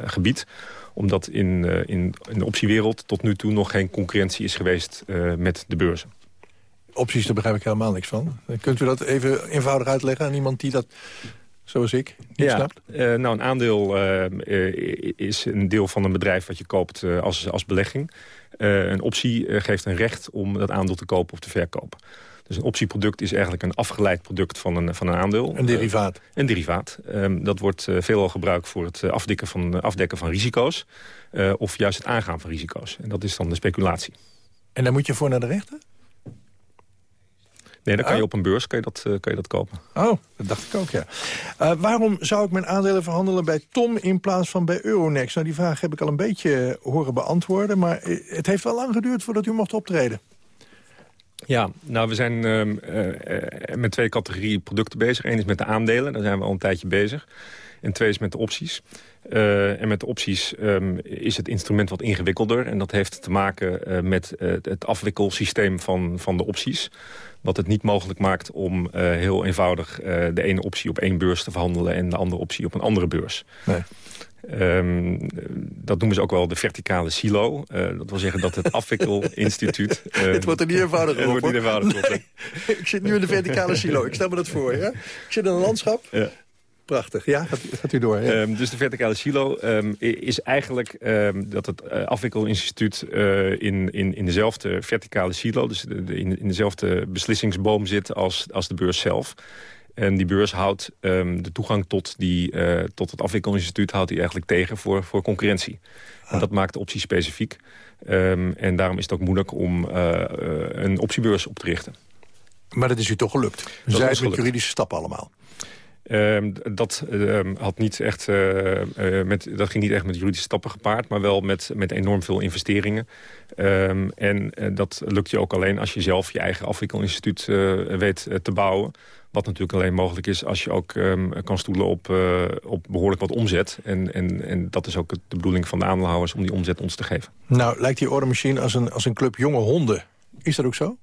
S17: gebied. Omdat in, in, in, de optiewereld tot nu toe nog geen concurrentie is geweest met de beurzen.
S13: Opties, daar begrijp ik helemaal niks van. Kunt u dat even eenvoudig uitleggen aan iemand die dat zoals ik, niet
S17: ja,
S13: snapt?
S17: Uh, nou, een aandeel uh, is een deel van een bedrijf wat je koopt uh, als, als belegging. een optie geeft een recht om dat aandeel te kopen of te verkopen. Dus een optieproduct is eigenlijk een afgeleid product van een, van een aandeel.
S13: Een derivaat.
S17: Een derivaat. Um, dat wordt veelal gebruikt voor het afdekken van, afdekken van risico's. Of juist het aangaan van risico's. En dat is dan de speculatie.
S13: En daar moet je voor naar de rechter?
S17: Nee, dan kan je op een beurs kan je dat, uh, kan je dat kopen.
S13: Oh, dat dacht ik ook, ja. Uh, waarom zou ik mijn aandelen verhandelen bij Tom in plaats van bij Euronext? Nou, die vraag heb ik al een beetje horen beantwoorden... maar het heeft wel lang geduurd voordat u mocht optreden.
S17: Ja, nou, we zijn uh, uh, met twee categorieën producten bezig. Eén is met de aandelen, daar zijn we al een tijdje bezig. En twee is met de opties. Uh, en met de opties um, is het instrument wat ingewikkelder. En dat heeft te maken uh, met uh, het afwikkelsysteem van, van de opties. Wat het niet mogelijk maakt om heel eenvoudig de ene optie op één beurs te verhandelen... en de andere optie op een andere beurs. Nee. Um, dat noemen ze ook wel de verticale silo. Uh, dat wil zeggen dat het (laughs) afwikkelinstituut... Uh,
S13: het wordt er niet eenvoudiger
S17: op, wordt niet eenvoudiger op.
S13: Nee. ik zit nu in de verticale silo. Ik stel me dat voor, ja? Ik zit in een landschap. Ja. Prachtig, ja, gaat, gaat u door. Ja.
S17: Um, dus de verticale silo um, is eigenlijk um, dat het uh, afwikkelinstituut uh, in, in, in dezelfde verticale silo... dus de, de, in, in dezelfde beslissingsboom zit als, als de beurs zelf. En die beurs houdt um, de toegang tot, die, uh, tot het afwikkelinstituut houdt die eigenlijk tegen voor, voor concurrentie. Ah. En dat maakt de optie specifiek. Um, en daarom is het ook moeilijk om uh, uh, een optiebeurs op te richten.
S13: Maar dat is u toch gelukt? Dat Zij met juridische stappen allemaal?
S17: Um, dat, um, had niet echt, uh, uh, met, dat ging niet echt met juridische stappen gepaard... maar wel met, met enorm veel investeringen. Um, en uh, dat lukt je ook alleen als je zelf je eigen afwikkelinstituut weet te bouwen. Wat natuurlijk alleen mogelijk is als je ook kan stoelen op, op behoorlijk wat omzet. En, en, en dat is ook de bedoeling van de aandeelhouders om die omzet ons te geven.
S13: Nou, lijkt die ordermachine als een, als een club jonge honden. Is dat ook zo?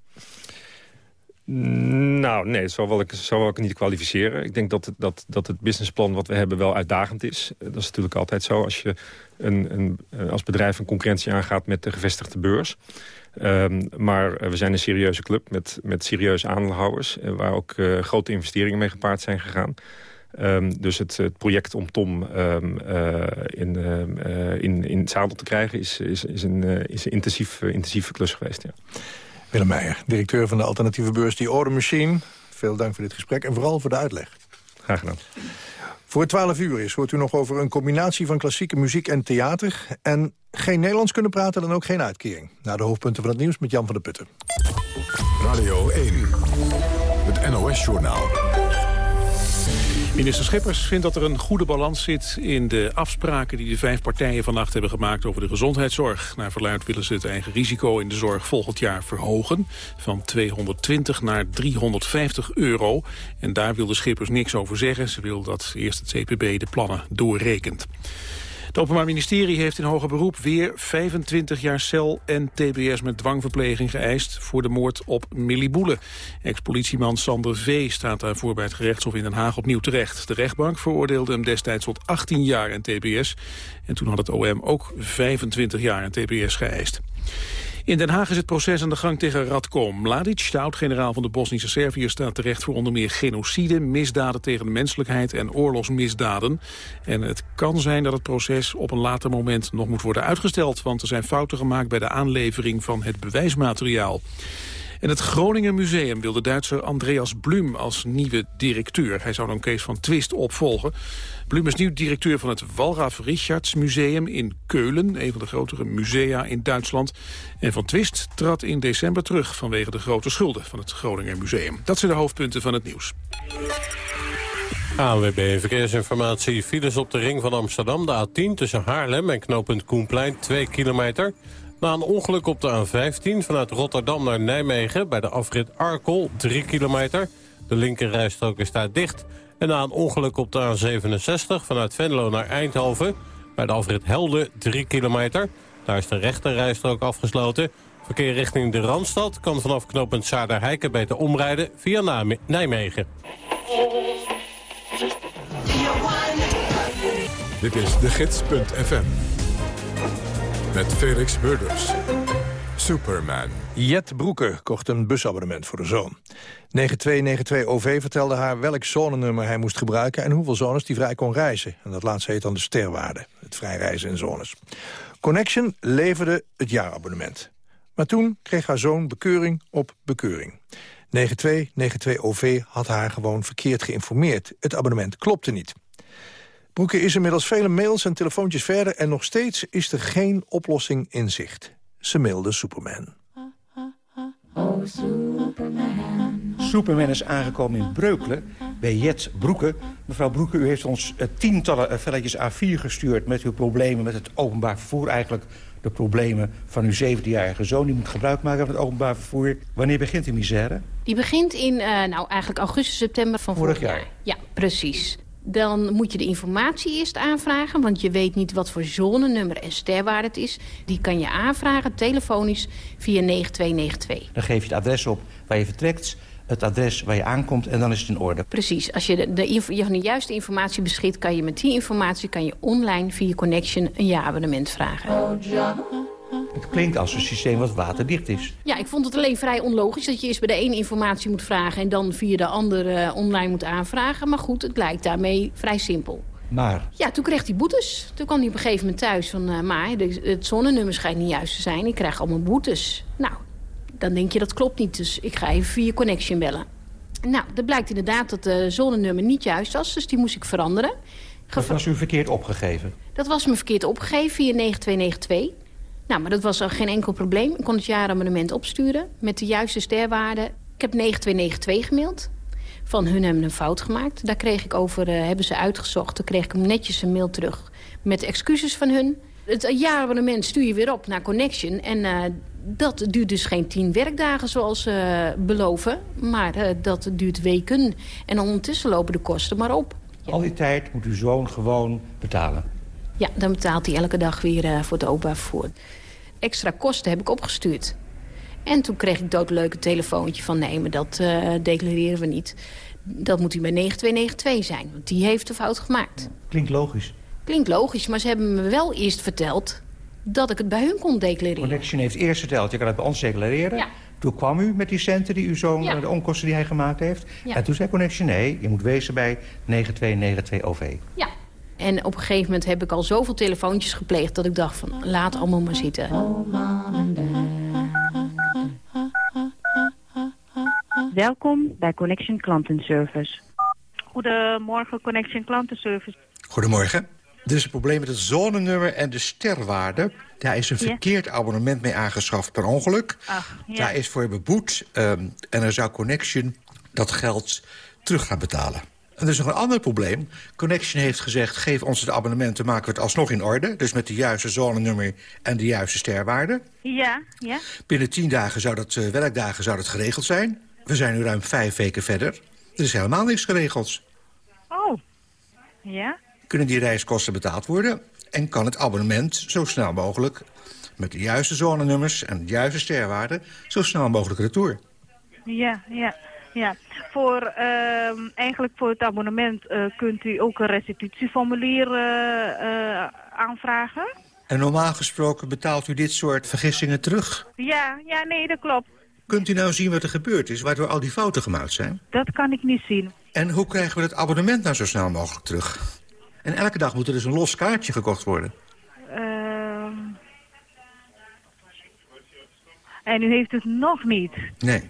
S17: Nou, nee, zo wil ik, zo wil ik niet kwalificeren. Ik denk dat het, dat, dat het businessplan wat we hebben wel uitdagend is. Dat is natuurlijk altijd zo als je een, een, als bedrijf een concurrentie aangaat met de gevestigde beurs. Um, maar we zijn een serieuze club met, met serieuze aandeelhouders... waar ook uh, grote investeringen mee gepaard zijn gegaan. Um, dus het, het, project om Tom um, uh, in, in, in het zadel te krijgen... is, is, is een, is een intensief, intensieve klus geweest, ja.
S13: Willem Meijer, directeur van de alternatieve beurs Die Order Machine. Veel dank voor dit gesprek en vooral voor de uitleg.
S17: Graag gedaan.
S13: Voor het 12 uur is hoort u nog over een combinatie van klassieke muziek en theater. En geen Nederlands kunnen praten, dan ook geen uitkering. Na de hoofdpunten van het nieuws met Jan van der Putten.
S12: Radio 1, het NOS-journaal.
S1: Minister Schippers vindt dat er een goede balans zit in de afspraken die de vijf partijen vannacht hebben gemaakt over de gezondheidszorg. Naar verluid willen ze het eigen risico in de zorg volgend jaar verhogen van 220 naar 350 euro. En daar wil de Schippers niks over zeggen. Ze wil dat eerst het CPB de plannen doorrekent. Het Openbaar Ministerie heeft in hoger beroep weer 25 jaar cel en tbs met dwangverpleging geëist voor de moord op Millie Boele. Ex-politieman Sander V. staat daarvoor bij het gerechtshof in Den Haag opnieuw terecht. De rechtbank veroordeelde hem destijds tot 18 jaar en tbs. En toen had het OM ook 25 jaar en tbs geëist. In Den Haag is het proces aan de gang tegen Radko Mladic. De oud-generaal van de Bosnische Serviërs staat terecht voor onder meer genocide, misdaden tegen de menselijkheid en oorlogsmisdaden. En het kan zijn dat het proces op een later moment nog moet worden uitgesteld, want er zijn fouten gemaakt bij de aanlevering van het bewijsmateriaal. En het Groningen Museum wil de Duitser Andreas Blum als nieuwe directeur. Hij zou dan Kees van Twist opvolgen. Blum is nu directeur van het Walraaf Richards Museum in Keulen... een van de grotere musea in Duitsland. En Van Twist trad in december terug vanwege de grote schulden van het Groninger Museum. Dat zijn de hoofdpunten van het nieuws.
S4: ANWB Verkeersinformatie. Files op de ring van Amsterdam, de A10 tussen Haarlem en knooppunt Koenplein, 2 kilometer... Na een ongeluk op de A15 vanuit Rotterdam naar Nijmegen... bij de afrit Arkel, 3 kilometer. De linkerrijstrook is daar dicht. En na een ongeluk op de A67 vanuit Venlo naar Eindhoven... bij de afrit Helden, 3 kilometer. Daar is de rechterrijstrook afgesloten. Verkeer richting de Randstad kan vanaf knooppunt Zaarderheiken beter omrijden via Nijmegen.
S12: Dit is de gids.fm met Felix Burders. Superman.
S13: Jet Broeke kocht een busabonnement voor de zoon. 9292OV vertelde haar welk zonenummer hij moest gebruiken... en hoeveel zones die vrij kon reizen. En dat laatste heet dan de sterwaarde, het vrij reizen in zones. Connection leverde het jaarabonnement. Maar toen kreeg haar zoon bekeuring op bekeuring. 9292OV had haar gewoon verkeerd geïnformeerd. Het abonnement klopte niet. Broeke is inmiddels vele mails en telefoontjes verder... en nog steeds is er geen oplossing in zicht. Ze mailde Superman.
S18: Superman is aangekomen in Breukelen bij Jet Broeke. Mevrouw Broeke, u heeft ons eh, tientallen eh, velletjes A4 gestuurd... met uw problemen met het openbaar vervoer. Eigenlijk de problemen van uw 17-jarige zoon. Die moet gebruik maken van het openbaar vervoer. Wanneer begint die misère?
S19: Die begint in, eh, nou eigenlijk augustus, september van vorig,
S18: Vorig jaar.
S19: Ja, precies. Dan moet je de informatie eerst aanvragen, want je weet niet wat voor zonenummer en sterwaarde het is. Die kan je aanvragen telefonisch via 9292.
S18: Dan geef je het adres op waar je vertrekt, het adres waar je aankomt en dan is het in orde.
S19: Precies, als je de, de, juiste informatie beschikt... kan je met die informatie kan je online via Connection een jaarabonnement vragen.
S18: Het klinkt als een systeem wat waterdicht is.
S19: Ja, ik vond het alleen vrij onlogisch dat je eerst bij de ene informatie moet vragen... en dan via de andere eh, online moet aanvragen. Maar goed, het lijkt daarmee vrij simpel.
S18: Maar
S19: Ja, toen kreeg hij boetes. Toen kwam hij op een gegeven moment thuis van... eh maar het zonnenummer schijnt niet juist te zijn. Ik krijg allemaal boetes. Nou, dan denk je dat klopt niet. Dus ik ga even via Connection bellen. Nou, dat blijkt inderdaad dat de zonnenummer niet juist was. Dus die moest ik veranderen.
S18: dat was u verkeerd opgegeven.
S19: Dat was me verkeerd opgegeven via 9292. Nou, maar dat was al geen enkel probleem. Ik kon het jaarabonnement opsturen met de juiste sterwaarde. Ik heb 9292 gemaild. Van hun hebben een fout gemaakt. Daar kreeg ik over, eh, hebben ze uitgezocht. Toen kreeg ik hem netjes een mail terug met excuses van hun. Het jaarabonnement stuur je weer op naar Connection. En eh, dat duurt dus geen tien werkdagen zoals ze beloven. Maar eh, dat duurt weken. En ondertussen lopen de kosten maar op.
S18: Al die tijd moet uw zoon gewoon betalen.
S19: Ja, dan betaalt hij elke dag weer eh, voor het openbaar vervoer. Extra kosten heb ik opgestuurd. En toen kreeg ik doodleuk een telefoontje van... nee, maar dat eh, declareren we niet. Dat moet u bij 9292 zijn, want die heeft de fout gemaakt.
S18: Klinkt logisch.
S19: Klinkt logisch, maar ze hebben me wel eerst verteld... dat ik het bij hun kon declareren.
S18: Connection heeft eerst verteld, je kan het bij ons declareren.
S19: Ja.
S18: Toen kwam u met die centen die uw zoon,
S19: Ja.
S18: de onkosten die hij gemaakt heeft.
S19: Ja.
S18: En toen zei Connection, nee, je moet wezen bij 9292OV.
S19: Ja. En op een gegeven moment heb ik al zoveel telefoontjes gepleegd... dat ik dacht van, laat allemaal maar zitten.
S20: Welkom bij Connection Klantenservice. Goedemorgen, Connection Klantenservice.
S18: Goedemorgen. Er is een probleem met het zonenummer en de sterwaarde. Daar is een verkeerd abonnement mee aangeschaft per ongeluk.
S20: Ach, ja.
S18: Daar is voor beboet. ehm, en er zou Connection dat geld terug gaan betalen. En er is nog een ander probleem. Connection heeft gezegd, geef ons het abonnement... dan maken we het alsnog in orde. Dus met de juiste zonenummer en de juiste sterwaarde.
S20: Ja, ja.
S18: Binnen tien dagen zou dat, eh, werkdagen zou dat geregeld zijn. We zijn nu ruim vijf weken verder. Er is helemaal niks geregeld.
S20: Oh, ja.
S18: Kunnen die reiskosten betaald worden? En kan het abonnement zo snel mogelijk... met de juiste zonenummers en de juiste sterwaarde... zo snel mogelijk retour?
S20: Ja, ja, ja. Voor, ehm, eigenlijk voor het abonnement eh, kunt u ook een restitutieformulier eh, eh, aanvragen.
S18: En normaal gesproken betaalt u dit soort vergissingen terug?
S20: Ja, ja, nee, dat klopt.
S18: Kunt u nou zien wat er gebeurd is, waardoor al die fouten gemaakt zijn?
S20: Dat kan ik niet zien.
S18: En hoe krijgen we het abonnement nou zo snel mogelijk terug? En elke dag moet er dus een los kaartje gekocht worden.
S20: Ehm, en u heeft het nog niet.
S18: Nee.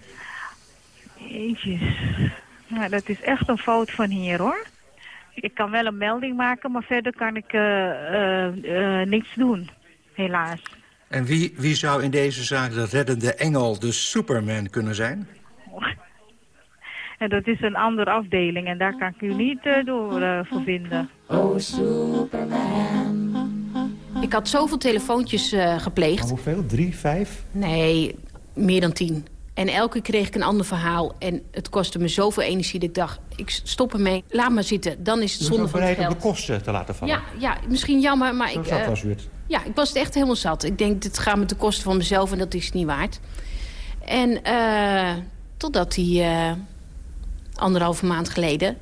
S20: Jeetjes. Nou, dat is echt een fout van hier, hoor. Ik kan wel een melding maken, maar verder kan ik eh, eh, eh, niks doen. Helaas.
S18: En wie, wie zou in deze zaak de reddende engel, de Superman, kunnen zijn?
S20: En dat is een andere afdeling en daar kan ik u niet eh, door eh, verbinden.
S19: Oh, Superman. Ik had zoveel telefoontjes eh, gepleegd.
S18: hoeveel? Drie, vijf?
S19: Nee, meer dan tien. En elke keer kreeg ik een ander verhaal. En het kostte me zoveel energie dat ik dacht, ik stop ermee. Laat maar zitten, dan is het zonde van het
S18: bereid om
S19: geld.
S18: de kosten te laten vallen?
S19: Ja, ja, misschien jammer, maar
S18: Zo
S19: ik... eh,
S18: was u het.
S19: ja, ik was het echt helemaal zat. Ik denk, dit gaat met de kosten van mezelf en dat is het niet waard. En eh, totdat hij eh, anderhalve maand geleden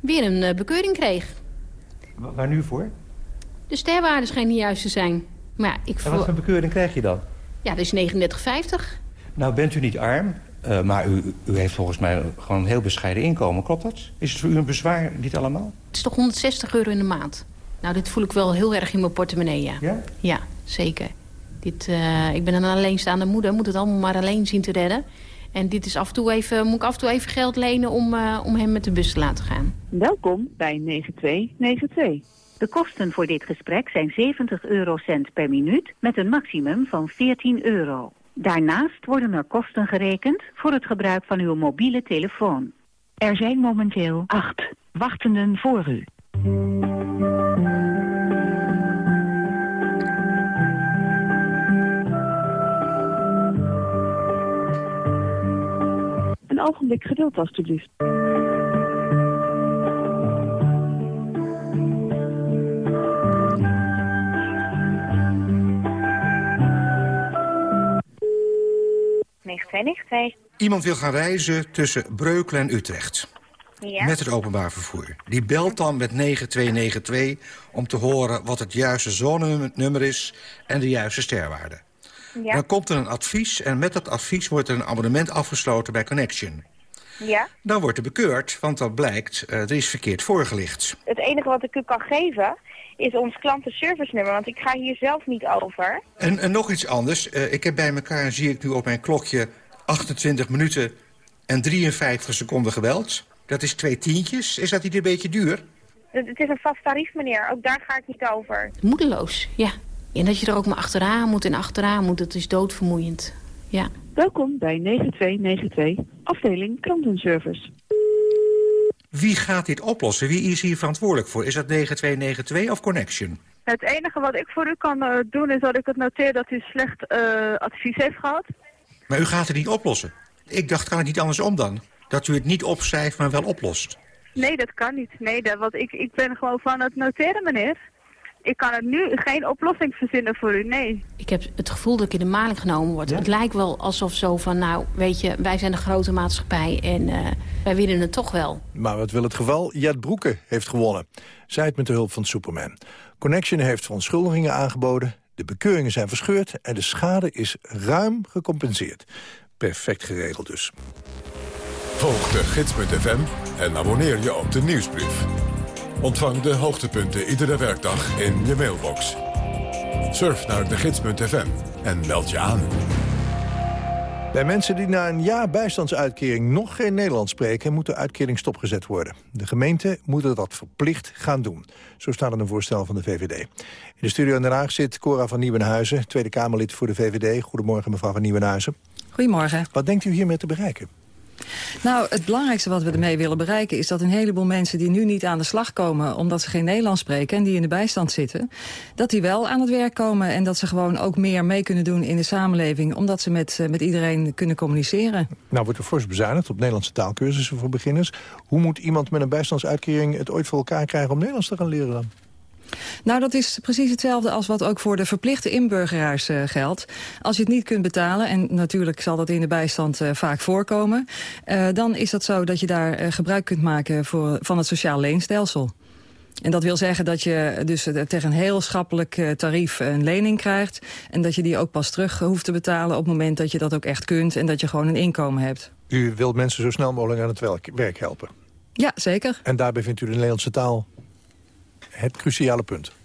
S19: weer een bekeuring kreeg.
S18: Wa- Waar nu voor?
S19: De sterwaarde schijnt niet juist te zijn. Maar ja, ik
S18: En wat voor bekeuring krijg je dan?
S19: Ja, dat is 39,50.
S18: Nou, bent u niet arm, eh, maar u, u heeft volgens mij gewoon een heel bescheiden inkomen. Klopt dat? Is het voor u een bezwaar, niet allemaal?
S19: Het is toch 160 euro in de maand? Nou, dit voel ik wel heel erg in mijn portemonnee, ja.
S18: Ja?
S19: Ja, zeker. Dit, eh, ik ben een alleenstaande moeder, moet het allemaal maar alleen zien te redden. En dit is af en toe even, moet ik af en toe even geld lenen om, uh, om hem met de bus te laten gaan.
S21: Welkom bij 9292. De kosten voor dit gesprek zijn 70 eurocent per minuut met een maximum van 14 euro. Daarnaast worden er kosten gerekend voor het gebruik van uw mobiele telefoon. Er zijn momenteel acht wachtenden voor u.
S20: Een ogenblik geduld, alstublieft.
S18: Iemand wil gaan reizen tussen Breukelen en Utrecht.
S21: Ja.
S18: Met het openbaar vervoer. Die belt dan met 9292 om te horen wat het juiste zonenummer is en de juiste sterwaarde.
S21: Ja.
S18: Dan komt er een advies en met dat advies wordt er een abonnement afgesloten bij Connection.
S21: Ja.
S18: Dan wordt er bekeurd, want dat blijkt, uh, er is verkeerd voorgelicht.
S22: Het enige wat ik u kan geven is ons klantenservice nummer, want ik ga hier zelf niet over.
S18: En, en nog iets anders. Uh, ik heb bij elkaar, zie ik nu op mijn klokje, 28 minuten en 53 seconden geweld. Dat is twee tientjes. Is dat niet een beetje duur?
S22: Het, het is een vast tarief, meneer. Ook daar ga ik niet over.
S19: Moedeloos, ja. En dat je er ook maar achteraan moet en achteraan moet, dat is doodvermoeiend. Ja.
S20: Welkom bij 9292, afdeling klantenservice.
S18: Wie gaat dit oplossen? Wie is hier verantwoordelijk voor? Is dat 9292 of Connection?
S20: Het enige wat ik voor u kan uh, doen is dat ik het noteer dat u slecht uh, advies heeft gehad.
S18: Maar u gaat het niet oplossen. Ik dacht, kan het niet andersom dan? Dat u het niet opschrijft, maar wel oplost.
S20: Nee, dat kan niet. Nee, dat, want ik, ik ben gewoon van het noteren, meneer. Ik kan het nu geen oplossing verzinnen voor u, nee.
S19: Ik heb het gevoel dat ik in de maling genomen word. Ja? Het lijkt wel alsof zo van, nou, weet je, wij zijn de grote maatschappij en uh, wij willen het toch wel.
S13: Maar wat wil het geval? Jet Broeke heeft gewonnen. Zij het met de hulp van Superman. Connection heeft verontschuldigingen aangeboden, de bekeuringen zijn verscheurd en de schade is ruim gecompenseerd. Perfect geregeld dus.
S12: Volg de gids.fm en abonneer je op de nieuwsbrief. Ontvang de hoogtepunten iedere werkdag in je mailbox. Surf naar de gids.fm en meld je aan.
S13: Bij mensen die na een jaar bijstandsuitkering nog geen Nederlands spreken... moet de uitkering stopgezet worden. De gemeente moet dat verplicht gaan doen. Zo staat in een voorstel van de VVD. In de studio in Den Haag zit Cora van Nieuwenhuizen... Tweede Kamerlid voor de VVD. Goedemorgen, mevrouw van Nieuwenhuizen.
S23: Goedemorgen.
S13: Wat denkt u hiermee te bereiken?
S23: Nou, het belangrijkste wat we ermee willen bereiken... is dat een heleboel mensen die nu niet aan de slag komen... omdat ze geen Nederlands spreken en die in de bijstand zitten... dat die wel aan het werk komen en dat ze gewoon ook meer mee kunnen doen in de samenleving... omdat ze met, met iedereen kunnen communiceren.
S13: Nou wordt er fors bezuinigd op Nederlandse taalkursussen voor beginners. Hoe moet iemand met een bijstandsuitkering het ooit voor elkaar krijgen... om Nederlands te gaan leren dan?
S23: Nou, dat is precies hetzelfde als wat ook voor de verplichte inburgeraars uh, geldt. Als je het niet kunt betalen, en natuurlijk zal dat in de bijstand uh, vaak voorkomen... Uh, dan is dat zo dat je daar gebruik kunt maken voor, van het sociaal leenstelsel. En dat wil zeggen dat je dus tegen een heel schappelijk tarief een lening krijgt... en dat je die ook pas terug hoeft te betalen op het moment dat je dat ook echt kunt... en dat je gewoon een inkomen hebt.
S13: U wilt mensen zo snel mogelijk aan het werk helpen?
S23: Ja, zeker.
S13: En daarbij vindt u de Nederlandse taal het cruciale punt?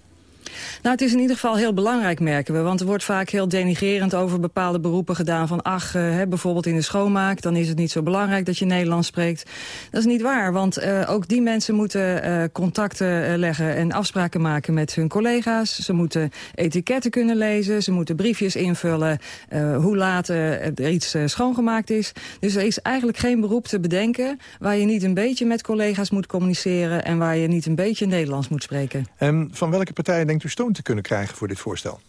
S23: Nou, het is in ieder geval heel belangrijk, merken we. Want er wordt vaak heel denigrerend over bepaalde beroepen gedaan. Van ach, hè, bijvoorbeeld in de schoonmaak, dan is het niet zo belangrijk dat je Nederlands spreekt. Dat is niet waar, want uh, ook die mensen moeten uh, contacten leggen en afspraken maken met hun collega's. Ze moeten etiketten kunnen lezen, ze moeten briefjes invullen hoe laat er iets schoongemaakt is. Dus er is eigenlijk geen beroep te bedenken waar je niet een beetje met collega's moet communiceren en waar je niet een beetje Nederlands moet spreken.
S13: En van welke partijen denkt u steun te kunnen krijgen voor dit voorstel?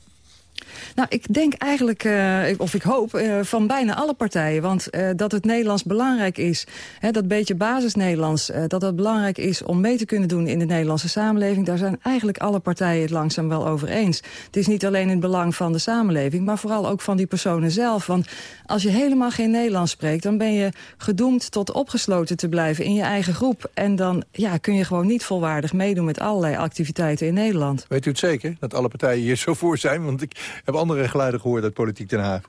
S23: Nou, ik denk eigenlijk, uh, of ik hoop, uh, van bijna alle partijen. Want uh, dat het Nederlands belangrijk is, hè, dat beetje basis-Nederlands... dat dat belangrijk is om mee te kunnen doen in de Nederlandse samenleving... daar zijn eigenlijk alle partijen het langzaam wel over eens. Het is niet alleen in het belang van de samenleving... maar vooral ook van die personen zelf. Want als je helemaal geen Nederlands spreekt... dan ben je gedoemd tot opgesloten te blijven in je eigen groep. En dan ja, kun je gewoon niet volwaardig meedoen met allerlei activiteiten in Nederland.
S13: Weet u het zeker, dat alle partijen hier zo voor zijn? Want ik heb andere geluiden gehoord uit Politiek Den Haag.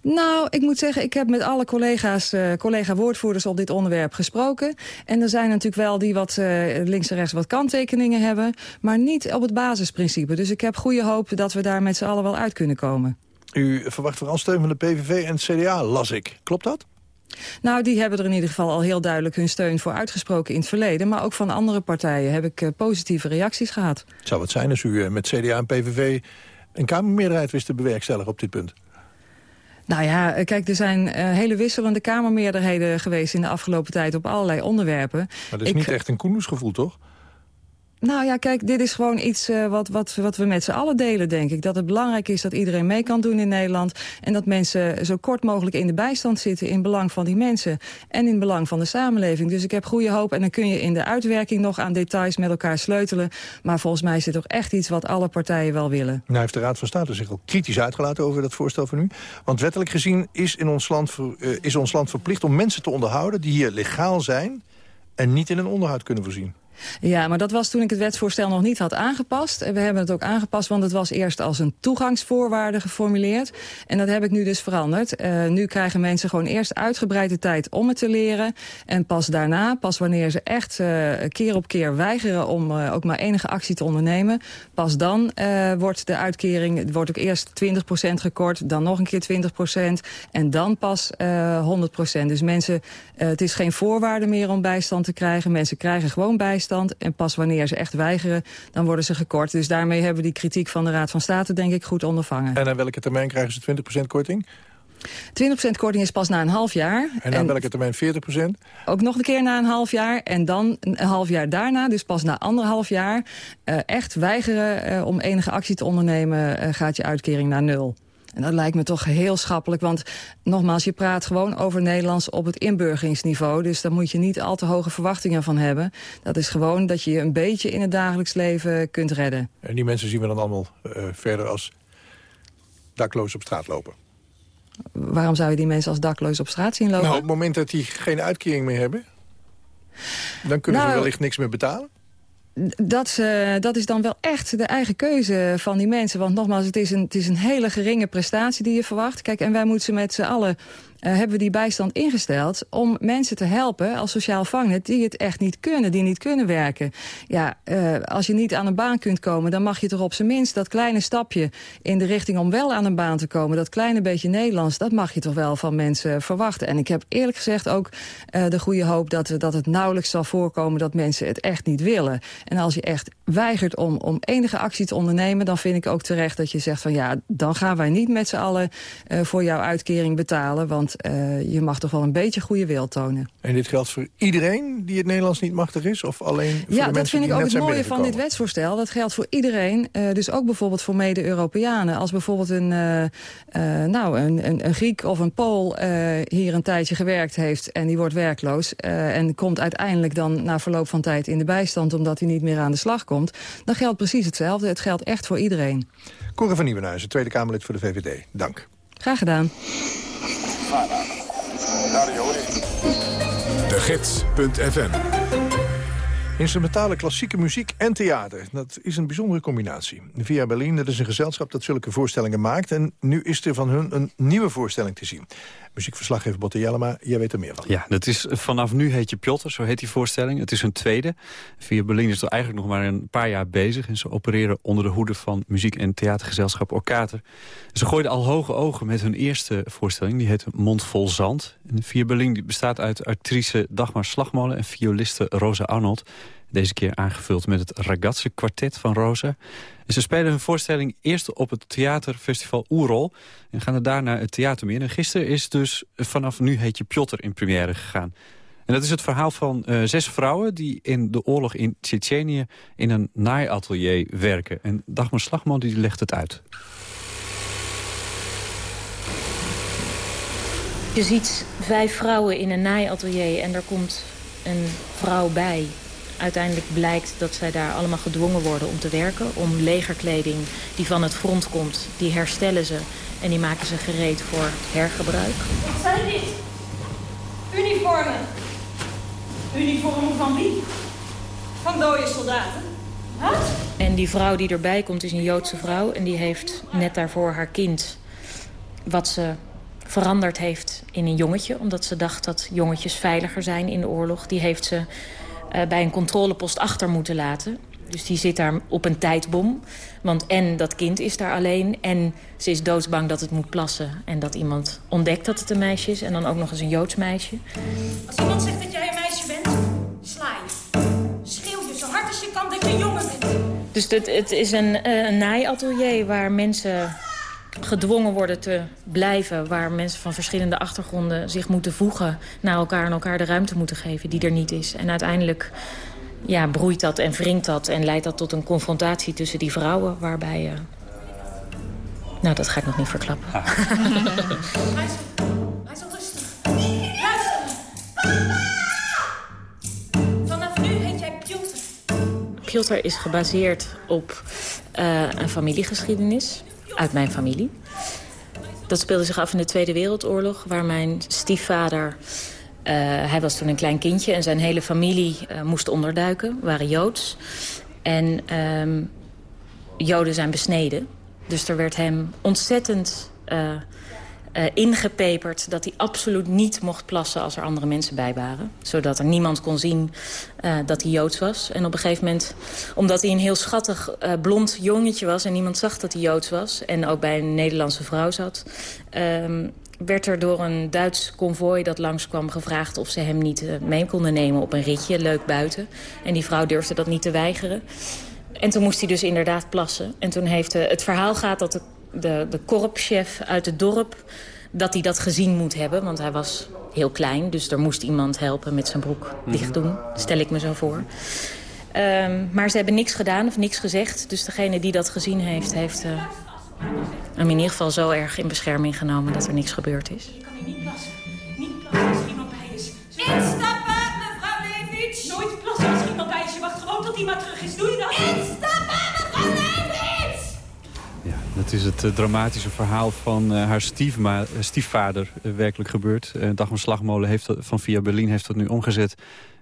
S23: Nou, ik moet zeggen, ik heb met alle collega's, uh, collega-woordvoerders op dit onderwerp gesproken. En er zijn natuurlijk wel die wat uh, links en rechts wat kanttekeningen hebben. Maar niet op het basisprincipe. Dus ik heb goede hoop dat we daar met z'n allen wel uit kunnen komen.
S13: U verwacht vooral steun van de PVV en het CDA, las ik. Klopt dat?
S23: Nou, die hebben er in ieder geval al heel duidelijk hun steun voor uitgesproken in het verleden. Maar ook van andere partijen heb ik uh, positieve reacties gehad.
S13: Zou het zijn als u met CDA en PVV een Kamermeerderheid wist te bewerkstelligen op dit punt.
S23: Nou ja, kijk, er zijn uh, hele wisselende Kamermeerderheden geweest in de afgelopen tijd op allerlei onderwerpen.
S13: Maar dat is ik, niet echt een koendersgevoel, toch?
S23: Nou ja, kijk, dit is gewoon iets uh, wat, wat, wat we met z'n allen delen, denk ik. Dat het belangrijk is dat iedereen mee kan doen in Nederland. En dat mensen zo kort mogelijk in de bijstand zitten... in belang van die mensen en in belang van de samenleving. Dus ik heb goede hoop. En dan kun je in de uitwerking nog aan details met elkaar sleutelen. Maar volgens mij is dit toch echt iets wat alle partijen wel willen.
S13: Nou heeft de Raad van State zich al kritisch uitgelaten over dat voorstel van u. Want wettelijk gezien is, in ons land, uh, is ons land verplicht om mensen te onderhouden... die hier legaal zijn en niet in een onderhoud kunnen voorzien.
S23: Ja, maar dat was toen ik het wetsvoorstel nog niet had aangepast. We hebben het ook aangepast, want het was eerst als een toegangsvoorwaarde geformuleerd. En dat heb ik nu dus veranderd. Uh, nu krijgen mensen gewoon eerst uitgebreide tijd om het te leren. En pas daarna, pas wanneer ze echt uh, keer op keer weigeren om uh, ook maar enige actie te ondernemen. Pas dan wordt de uitkering, wordt ook eerst 20% gekort, dan nog een keer 20% en dan pas 100%. Dus mensen, het is geen voorwaarde meer om bijstand te krijgen. Mensen krijgen gewoon bijstand en pas wanneer ze echt weigeren, dan worden ze gekort. Dus daarmee hebben we die kritiek van de Raad van State denk ik goed ondervangen.
S13: En aan welke termijn krijgen ze 20% korting?
S23: 20% korting is pas na een half jaar.
S13: En aan welke termijn 40%?
S23: Ook nog een keer na een half jaar. En dan een half jaar daarna, dus pas na anderhalf jaar... Uh, echt weigeren uh, om enige actie te ondernemen... Uh, gaat je uitkering naar nul. En dat lijkt me toch heel schappelijk. Want nogmaals, je praat gewoon over Nederlands op het inburgeringsniveau. Dus daar moet je niet al te hoge verwachtingen van hebben. Dat is gewoon dat je je een beetje in het dagelijks leven kunt redden.
S13: En die mensen zien we dan allemaal uh, verder als dakloos op straat lopen.
S23: Waarom zou je die mensen als dakloos op straat zien lopen?
S13: Nou, op het moment dat die geen uitkering meer hebben... dan kunnen nou, ze wellicht niks meer betalen
S23: dat, uh, dat is dan wel echt de eigen keuze van die mensen. Want nogmaals, het is, een, het is een hele geringe prestatie die je verwacht. Kijk, en wij moeten ze met z'n allen hebben we die bijstand ingesteld om mensen te helpen als sociaal vangnet die het echt niet kunnen, die niet kunnen werken. Ja, uh, als je niet aan een baan kunt komen, dan mag je toch op zijn minst dat kleine stapje in de richting om wel aan een baan te komen, dat kleine beetje Nederlands, dat mag je toch wel van mensen verwachten. En ik heb eerlijk gezegd ook uh, de goede hoop dat, dat het nauwelijks zal voorkomen dat mensen het echt niet willen. En als je echt weigert om, om enige actie te ondernemen, dan vind ik ook terecht dat je zegt van ja, dan gaan wij niet met z'n allen voor jouw uitkering betalen, want uh, je mag toch wel een beetje goede wil tonen.
S13: En dit geldt voor iedereen die het Nederlands niet machtig is? Of alleen voor
S23: ja,
S13: de
S23: dat vind ik
S13: ook
S23: het mooie van dit wetsvoorstel. Dat geldt voor iedereen, uh, dus ook bijvoorbeeld voor mede-Europeanen. Als bijvoorbeeld een, uh, nou, een, een, een, Griek of een Pool hier een tijdje gewerkt heeft... en die wordt werkloos en komt uiteindelijk dan na verloop van tijd in de bijstand... omdat hij niet meer aan de slag komt, dan geldt precies hetzelfde. Het geldt echt voor iedereen.
S13: Cora van Nieuwenhuizen, Tweede Kamerlid voor de VVD. Dank.
S23: Graag gedaan.
S12: De Gids.fm
S13: Instrumentale klassieke muziek en theater. Dat is een bijzondere combinatie. Via Berlin, dat is een gezelschap dat zulke voorstellingen maakt. En nu is er van hun een nieuwe voorstelling te zien. Muziekverslaggever Botte Jellema, jij weet er meer van.
S24: Ja, dat is, vanaf nu heet je Piotr, zo heet die voorstelling. Het is hun tweede. Via Berlin is er eigenlijk nog maar een paar jaar bezig. En ze opereren onder de hoede van muziek- en theatergezelschap Orkater. Ze gooiden al hoge ogen met hun eerste voorstelling. Die heet Mond vol zand. En Via Berlin bestaat uit actrice Dagmar Slagmolen en violiste Rosa Arnold. Deze keer aangevuld met het Ragazze kwartet van Rosa. En ze spelen hun voorstelling eerst op het theaterfestival Oerol. En gaan er daarna het theater meer. En gisteren is dus vanaf nu heet je Piotr in première gegaan. En dat is het verhaal van uh, zes vrouwen die in de oorlog in Tsjetsjenië in een naaiatelier werken. En Dagmar Slagman die legt het uit.
S19: Je ziet vijf vrouwen in een naaiatelier en er komt een vrouw bij Uiteindelijk blijkt dat zij daar allemaal gedwongen worden om te werken. Om legerkleding die van het front komt, die herstellen ze. En die maken ze gereed voor hergebruik.
S25: Wat zijn dit? Uniformen. Uniformen van wie? Van dode soldaten. Wat?
S19: En die vrouw die erbij komt is een Joodse vrouw. En die heeft net daarvoor haar kind... wat ze veranderd heeft in een jongetje. Omdat ze dacht dat jongetjes veiliger zijn in de oorlog. Die heeft ze bij een controlepost achter moeten laten.
S26: Dus die zit daar op een tijdbom. Want en dat kind is daar alleen... en ze is doodsbang dat het moet plassen... en dat iemand ontdekt dat het een meisje is... en dan ook nog eens een Joods meisje.
S25: Als iemand zegt dat jij een meisje bent, sla je. Schreeuw je zo hard als je kan dat je een jongen bent.
S26: Dus het, het is een, eh, een naaiatelier waar mensen gedwongen worden te blijven... waar mensen van verschillende achtergronden zich moeten voegen naar elkaar... en elkaar de ruimte moeten geven die er niet is. En uiteindelijk ja, broeit dat en wringt dat en leidt dat tot een confrontatie tussen die vrouwen... waarbij... eh, nou, dat ga ik nog niet verklappen. (laughs)
S25: Hij is, hij is al rustig. Luister. Vanaf nu heet jij Piotr.
S26: Piotr is gebaseerd op eh, een familiegeschiedenis uit mijn familie. Dat speelde zich af in de Tweede Wereldoorlog, waar mijn stiefvader... eh, hij was toen een klein kindje en zijn hele familie eh, moest onderduiken, waren Joods. En ehm, Joden zijn besneden. Dus er werd hem ontzettend eh, eh, ingepeperd... dat hij absoluut niet mocht plassen als er andere mensen bij waren. Zodat er niemand kon zien eh, dat hij Joods was. En op een gegeven moment, omdat hij een heel schattig eh, blond jongetje was... en niemand zag dat hij Joods was en ook bij een Nederlandse vrouw zat... ehm, werd er door een Duits konvooi dat langskwam gevraagd... of ze hem niet mee konden nemen op een ritje, leuk buiten. En die vrouw durfde dat niet te weigeren. En toen moest hij dus inderdaad plassen. En toen heeft het verhaal gaat dat de, de, de korpschef uit het dorp... dat hij dat gezien moet hebben, want hij was heel klein. Dus er moest iemand helpen met zijn broek dicht doen, stel ik me zo voor. Ehm, maar ze hebben niks gedaan of niks gezegd. Dus degene die dat gezien heeft, heeft eh, hem in ieder geval zo erg in bescherming genomen... dat er niks gebeurd is.
S25: Niet plassen. Niet plassen als iemand bij is. Instappen, mevrouw Levits. Nooit plassen als iemand bij is. Je wacht gewoon tot iemand terug is. Doe je dat? Instappen.
S24: Dat is het eh, dramatische verhaal van eh, haar stiefma, eh, stiefvader werkelijk gebeurd. Uh, Dagmar Slagmolen heeft dat, van Via Berlin heeft dat nu omgezet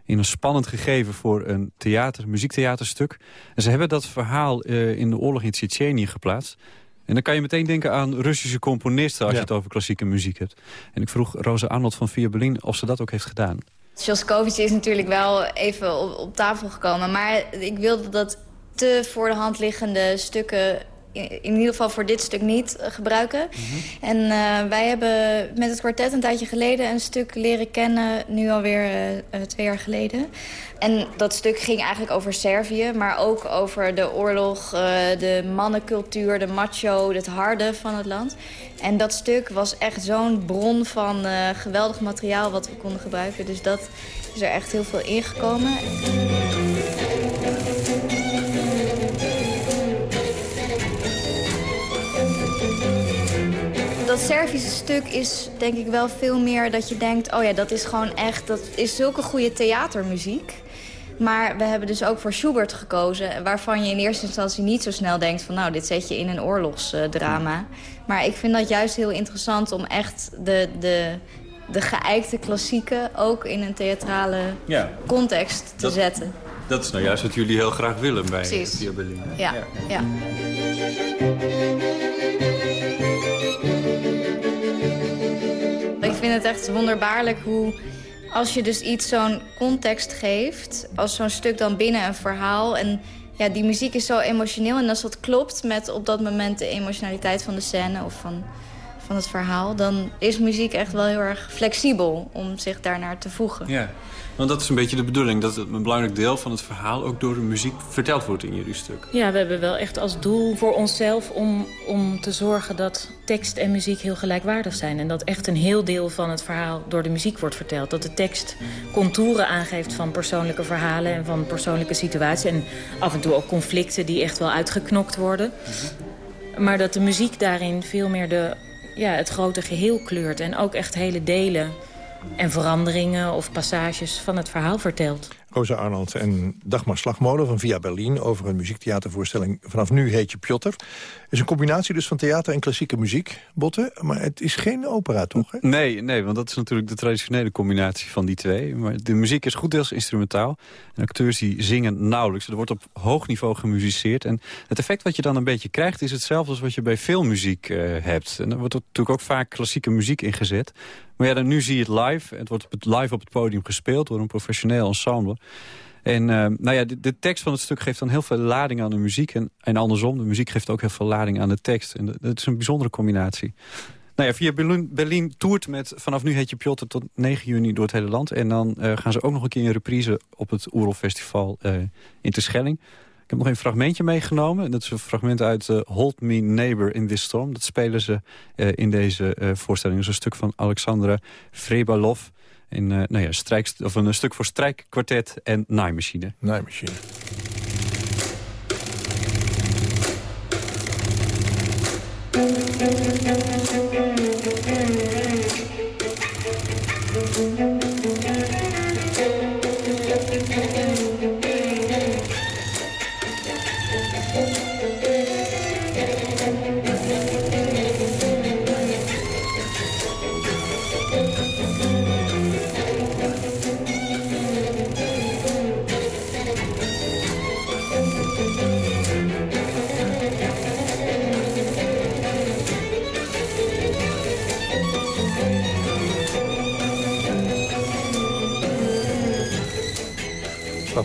S24: in een spannend gegeven voor een theater, muziektheaterstuk. En ze hebben dat verhaal eh, in de oorlog in Tsjetsjenië geplaatst. En dan kan je meteen denken aan Russische componisten... als
S27: Ja.
S24: je het over klassieke muziek hebt. En ik vroeg Rosa Arnold van Via Berlin of ze dat ook heeft gedaan.
S28: Shostakovich is natuurlijk wel even op, op tafel gekomen. Maar ik wilde dat te voor de hand liggende stukken... in, ieder geval voor dit stuk niet eh, gebruiken. En eh, wij hebben met het kwartet een tijdje geleden... een stuk leren kennen, nu alweer eh, twee jaar geleden. En dat stuk ging eigenlijk over Servië... maar ook over de oorlog, de mannencultuur, de macho... het harde van het land. En dat stuk was echt zo'n bron van geweldig materiaal... wat we konden gebruiken. Dus dat is er echt heel veel ingekomen. Dat Servische stuk is denk ik wel veel meer dat je denkt... oh ja, dat is gewoon echt, dat is zulke goede theatermuziek. Maar we hebben dus ook voor Schubert gekozen... waarvan je in eerste instantie niet zo snel denkt van... nou, dit zet je in een oorlogsdrama. Maar ik vind dat juist heel interessant om echt de, de, de geëikte klassieken... ook in een theatrale
S24: Ja.
S28: context te
S24: Dat-
S28: zetten.
S24: Dat is nou juist wat jullie heel graag willen bij
S28: Precies.
S24: Berlin.
S28: Ja, ja. Vind het echt wonderbaarlijk hoe... als je dus iets zo'n context geeft... als zo'n stuk dan binnen een verhaal... en ja, die muziek is zo emotioneel... en als dat klopt met op dat moment de emotionaliteit van de scène... of van, van het verhaal... dan is muziek echt wel heel erg flexibel om zich daarnaar te voegen.
S24: Ja, want dat is een beetje de bedoeling. Dat een belangrijk deel van het verhaal ook door de muziek verteld wordt in jullie stuk.
S26: Ja, we hebben wel echt als doel voor onszelf om, om te zorgen dat tekst en muziek heel gelijkwaardig zijn. En dat echt een heel deel van het verhaal door de muziek wordt verteld. Dat de tekst contouren aangeeft van persoonlijke verhalen en van persoonlijke situaties. En af en toe ook conflicten die echt wel uitgeknokt worden. Maar dat de muziek daarin veel meer de, ja, het grote geheel kleurt. En ook echt hele delen en veranderingen of passages van het verhaal vertelt.
S13: Rosa Arnold en Dagmar Slagmolen van Via Berlin... over een muziektheatervoorstelling Vanaf Nu heet je Piotr. Het is een combinatie dus van theater en klassieke muziek, Botte. Maar het is geen opera, toch?
S24: Nee, nee, want dat is natuurlijk de traditionele combinatie van die twee. Maar de muziek is goed deels instrumentaal. En acteurs die zingen nauwelijks. Er wordt op hoog niveau gemusiceerd. En het effect wat je dan een beetje krijgt... is hetzelfde als wat je bij filmmuziek eh, hebt. En er wordt natuurlijk ook vaak klassieke muziek ingezet. Maar ja, dan nu zie je het live. Het wordt live op het podium gespeeld door een professioneel ensemble. En uh, nou ja, de, de, tekst van het stuk geeft dan heel veel lading aan de muziek. En, en andersom, de muziek geeft ook heel veel lading aan de tekst. En dat is een bijzondere combinatie. Nou ja, via Berlin, toert met vanaf nu heet je Piotr tot 9 juni door het hele land. En dan uh, gaan ze ook nog een keer een reprise op het Oerol Festival uh, in Terschelling. Ik heb nog een fragmentje meegenomen. Dat is een fragment uit uh, Hold Me Neighbor in This Storm. Dat spelen ze in deze voorstelling. Dat is een stuk van Alexandra Vrebalov. In, nou ja, strijkst, of een stuk voor strijkkwartet en naaimachine.
S13: Naaimachine.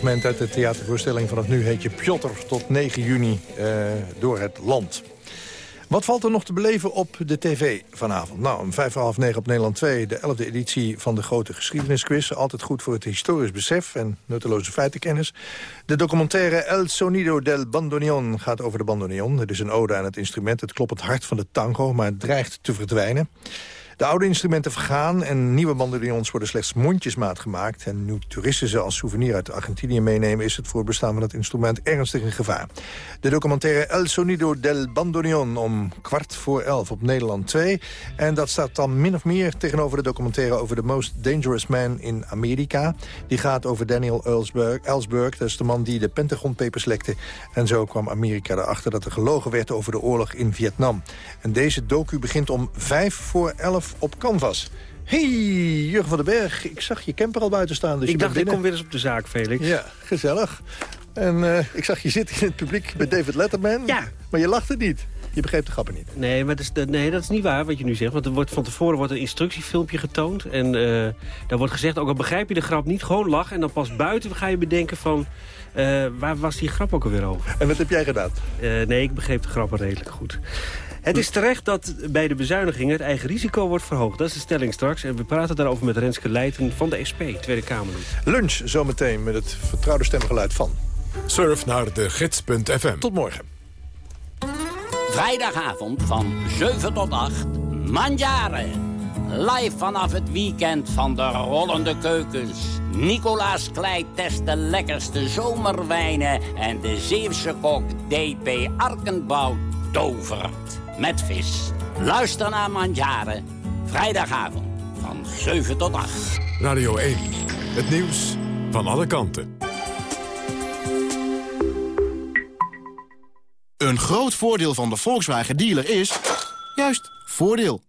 S13: Fragment uit de theatervoorstelling vanaf nu heet je Piotr tot 9 juni uh, door het land. Wat valt er nog te beleven op de tv vanavond? Nou, om vijf voor half negen op Nederland 2, de elfde editie van de grote geschiedenisquiz. Altijd goed voor het historisch besef en nutteloze feitenkennis. De documentaire El Sonido del Bandoneon gaat over de bandoneon. Het is een ode aan het instrument, het kloppend hart van de tango, maar het dreigt te verdwijnen. De oude instrumenten vergaan en nieuwe bandoneons worden slechts mondjesmaat gemaakt. En nu toeristen ze als souvenir uit Argentinië meenemen... is het voor het bestaan van het instrument ernstig in gevaar. De documentaire El Sonido del Bandoneon om kwart voor elf op Nederland 2. En dat staat dan min of meer tegenover de documentaire... over The Most Dangerous Man in Amerika. Die gaat over Daniel Ellsberg. Ellsberg dat is de man die de Pentagon Papers lekte. En zo kwam Amerika erachter dat er gelogen werd over de oorlog in Vietnam. En deze docu begint om vijf voor elf op Canvas. Hey, Jurgen van den Berg, ik zag je camper al buiten staan. Dus
S27: ik dacht, ik kom weer eens op de zaak, Felix.
S13: Ja, gezellig. En uh, ik zag je zitten in het publiek met David Letterman.
S27: Ja.
S13: Maar je lachte niet. Je begreep de grappen niet.
S27: Nee, maar dat is, nee, dat is niet waar wat je nu zegt. Want er wordt, van tevoren wordt een instructiefilmpje getoond. En uh, daar wordt gezegd, ook al begrijp je de grap niet, gewoon lachen. En dan pas buiten ga je bedenken van... Uh, waar was die grap ook alweer over?
S13: En wat heb jij gedaan?
S27: nee, ik begreep de grappen redelijk goed. Het is terecht dat bij de bezuinigingen het eigen risico wordt verhoogd. Dat is de stelling straks. En we praten daarover met Renske Leijten van de SP, Tweede Kamerlid.
S13: Lunch zometeen met het vertrouwde stemgeluid van.
S12: Surf naar de gids.fm.
S13: Tot morgen.
S29: Vrijdagavond van 7 tot 8. Mandjaren. Live vanaf het weekend van de rollende keukens. Nicolaas Klei test de lekkerste zomerwijnen. En de Zeeuwse kok D.P. Arkenbout tovert met vis. Luister naar Mandjaren. Vrijdagavond van 7 tot 8.
S12: Radio 1. Het nieuws van alle kanten.
S30: Een groot voordeel van de Volkswagen dealer is... juist, voordeel.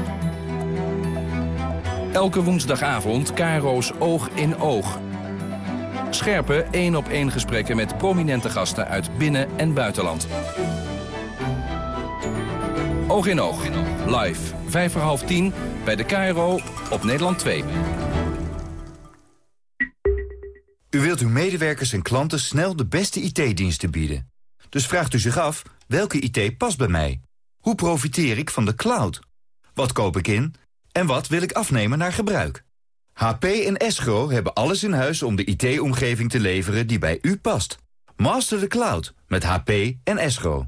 S31: Elke woensdagavond Caro's Oog in Oog. Scherpe één-op-één gesprekken met prominente gasten uit binnen- en buitenland. Oog in Oog. Live. Vijf voor half tien bij de KRO op Nederland 2.
S32: U wilt uw medewerkers en klanten snel de beste IT-diensten bieden. Dus vraagt u zich af, welke IT past bij mij? Hoe profiteer ik van de cloud? Wat koop ik in? En wat wil ik afnemen naar gebruik? HP en Escro hebben alles in huis om de IT-omgeving te leveren die bij u past. Master the cloud met HP en Escro.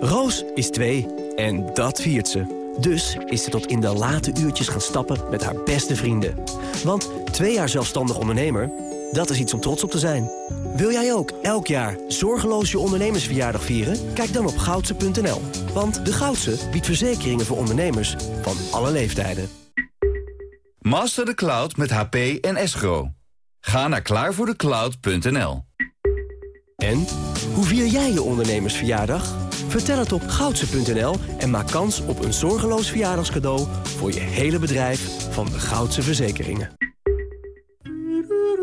S33: Roos is twee en dat viert ze. Dus is ze tot in de late uurtjes gaan stappen met haar beste vrienden. Want twee jaar zelfstandig ondernemer, dat is iets om trots op te zijn. Wil jij ook elk jaar zorgeloos je ondernemersverjaardag vieren? Kijk dan op goudse.nl. Want de Goudse biedt verzekeringen voor ondernemers van alle leeftijden.
S32: Master the cloud met HP en Escro. Ga naar klaarvoordecloud.nl.
S33: En, hoe vier jij je ondernemersverjaardag? Vertel het op goudse.nl en maak kans op een zorgeloos verjaardagscadeau... voor je hele bedrijf van de Goudse Verzekeringen.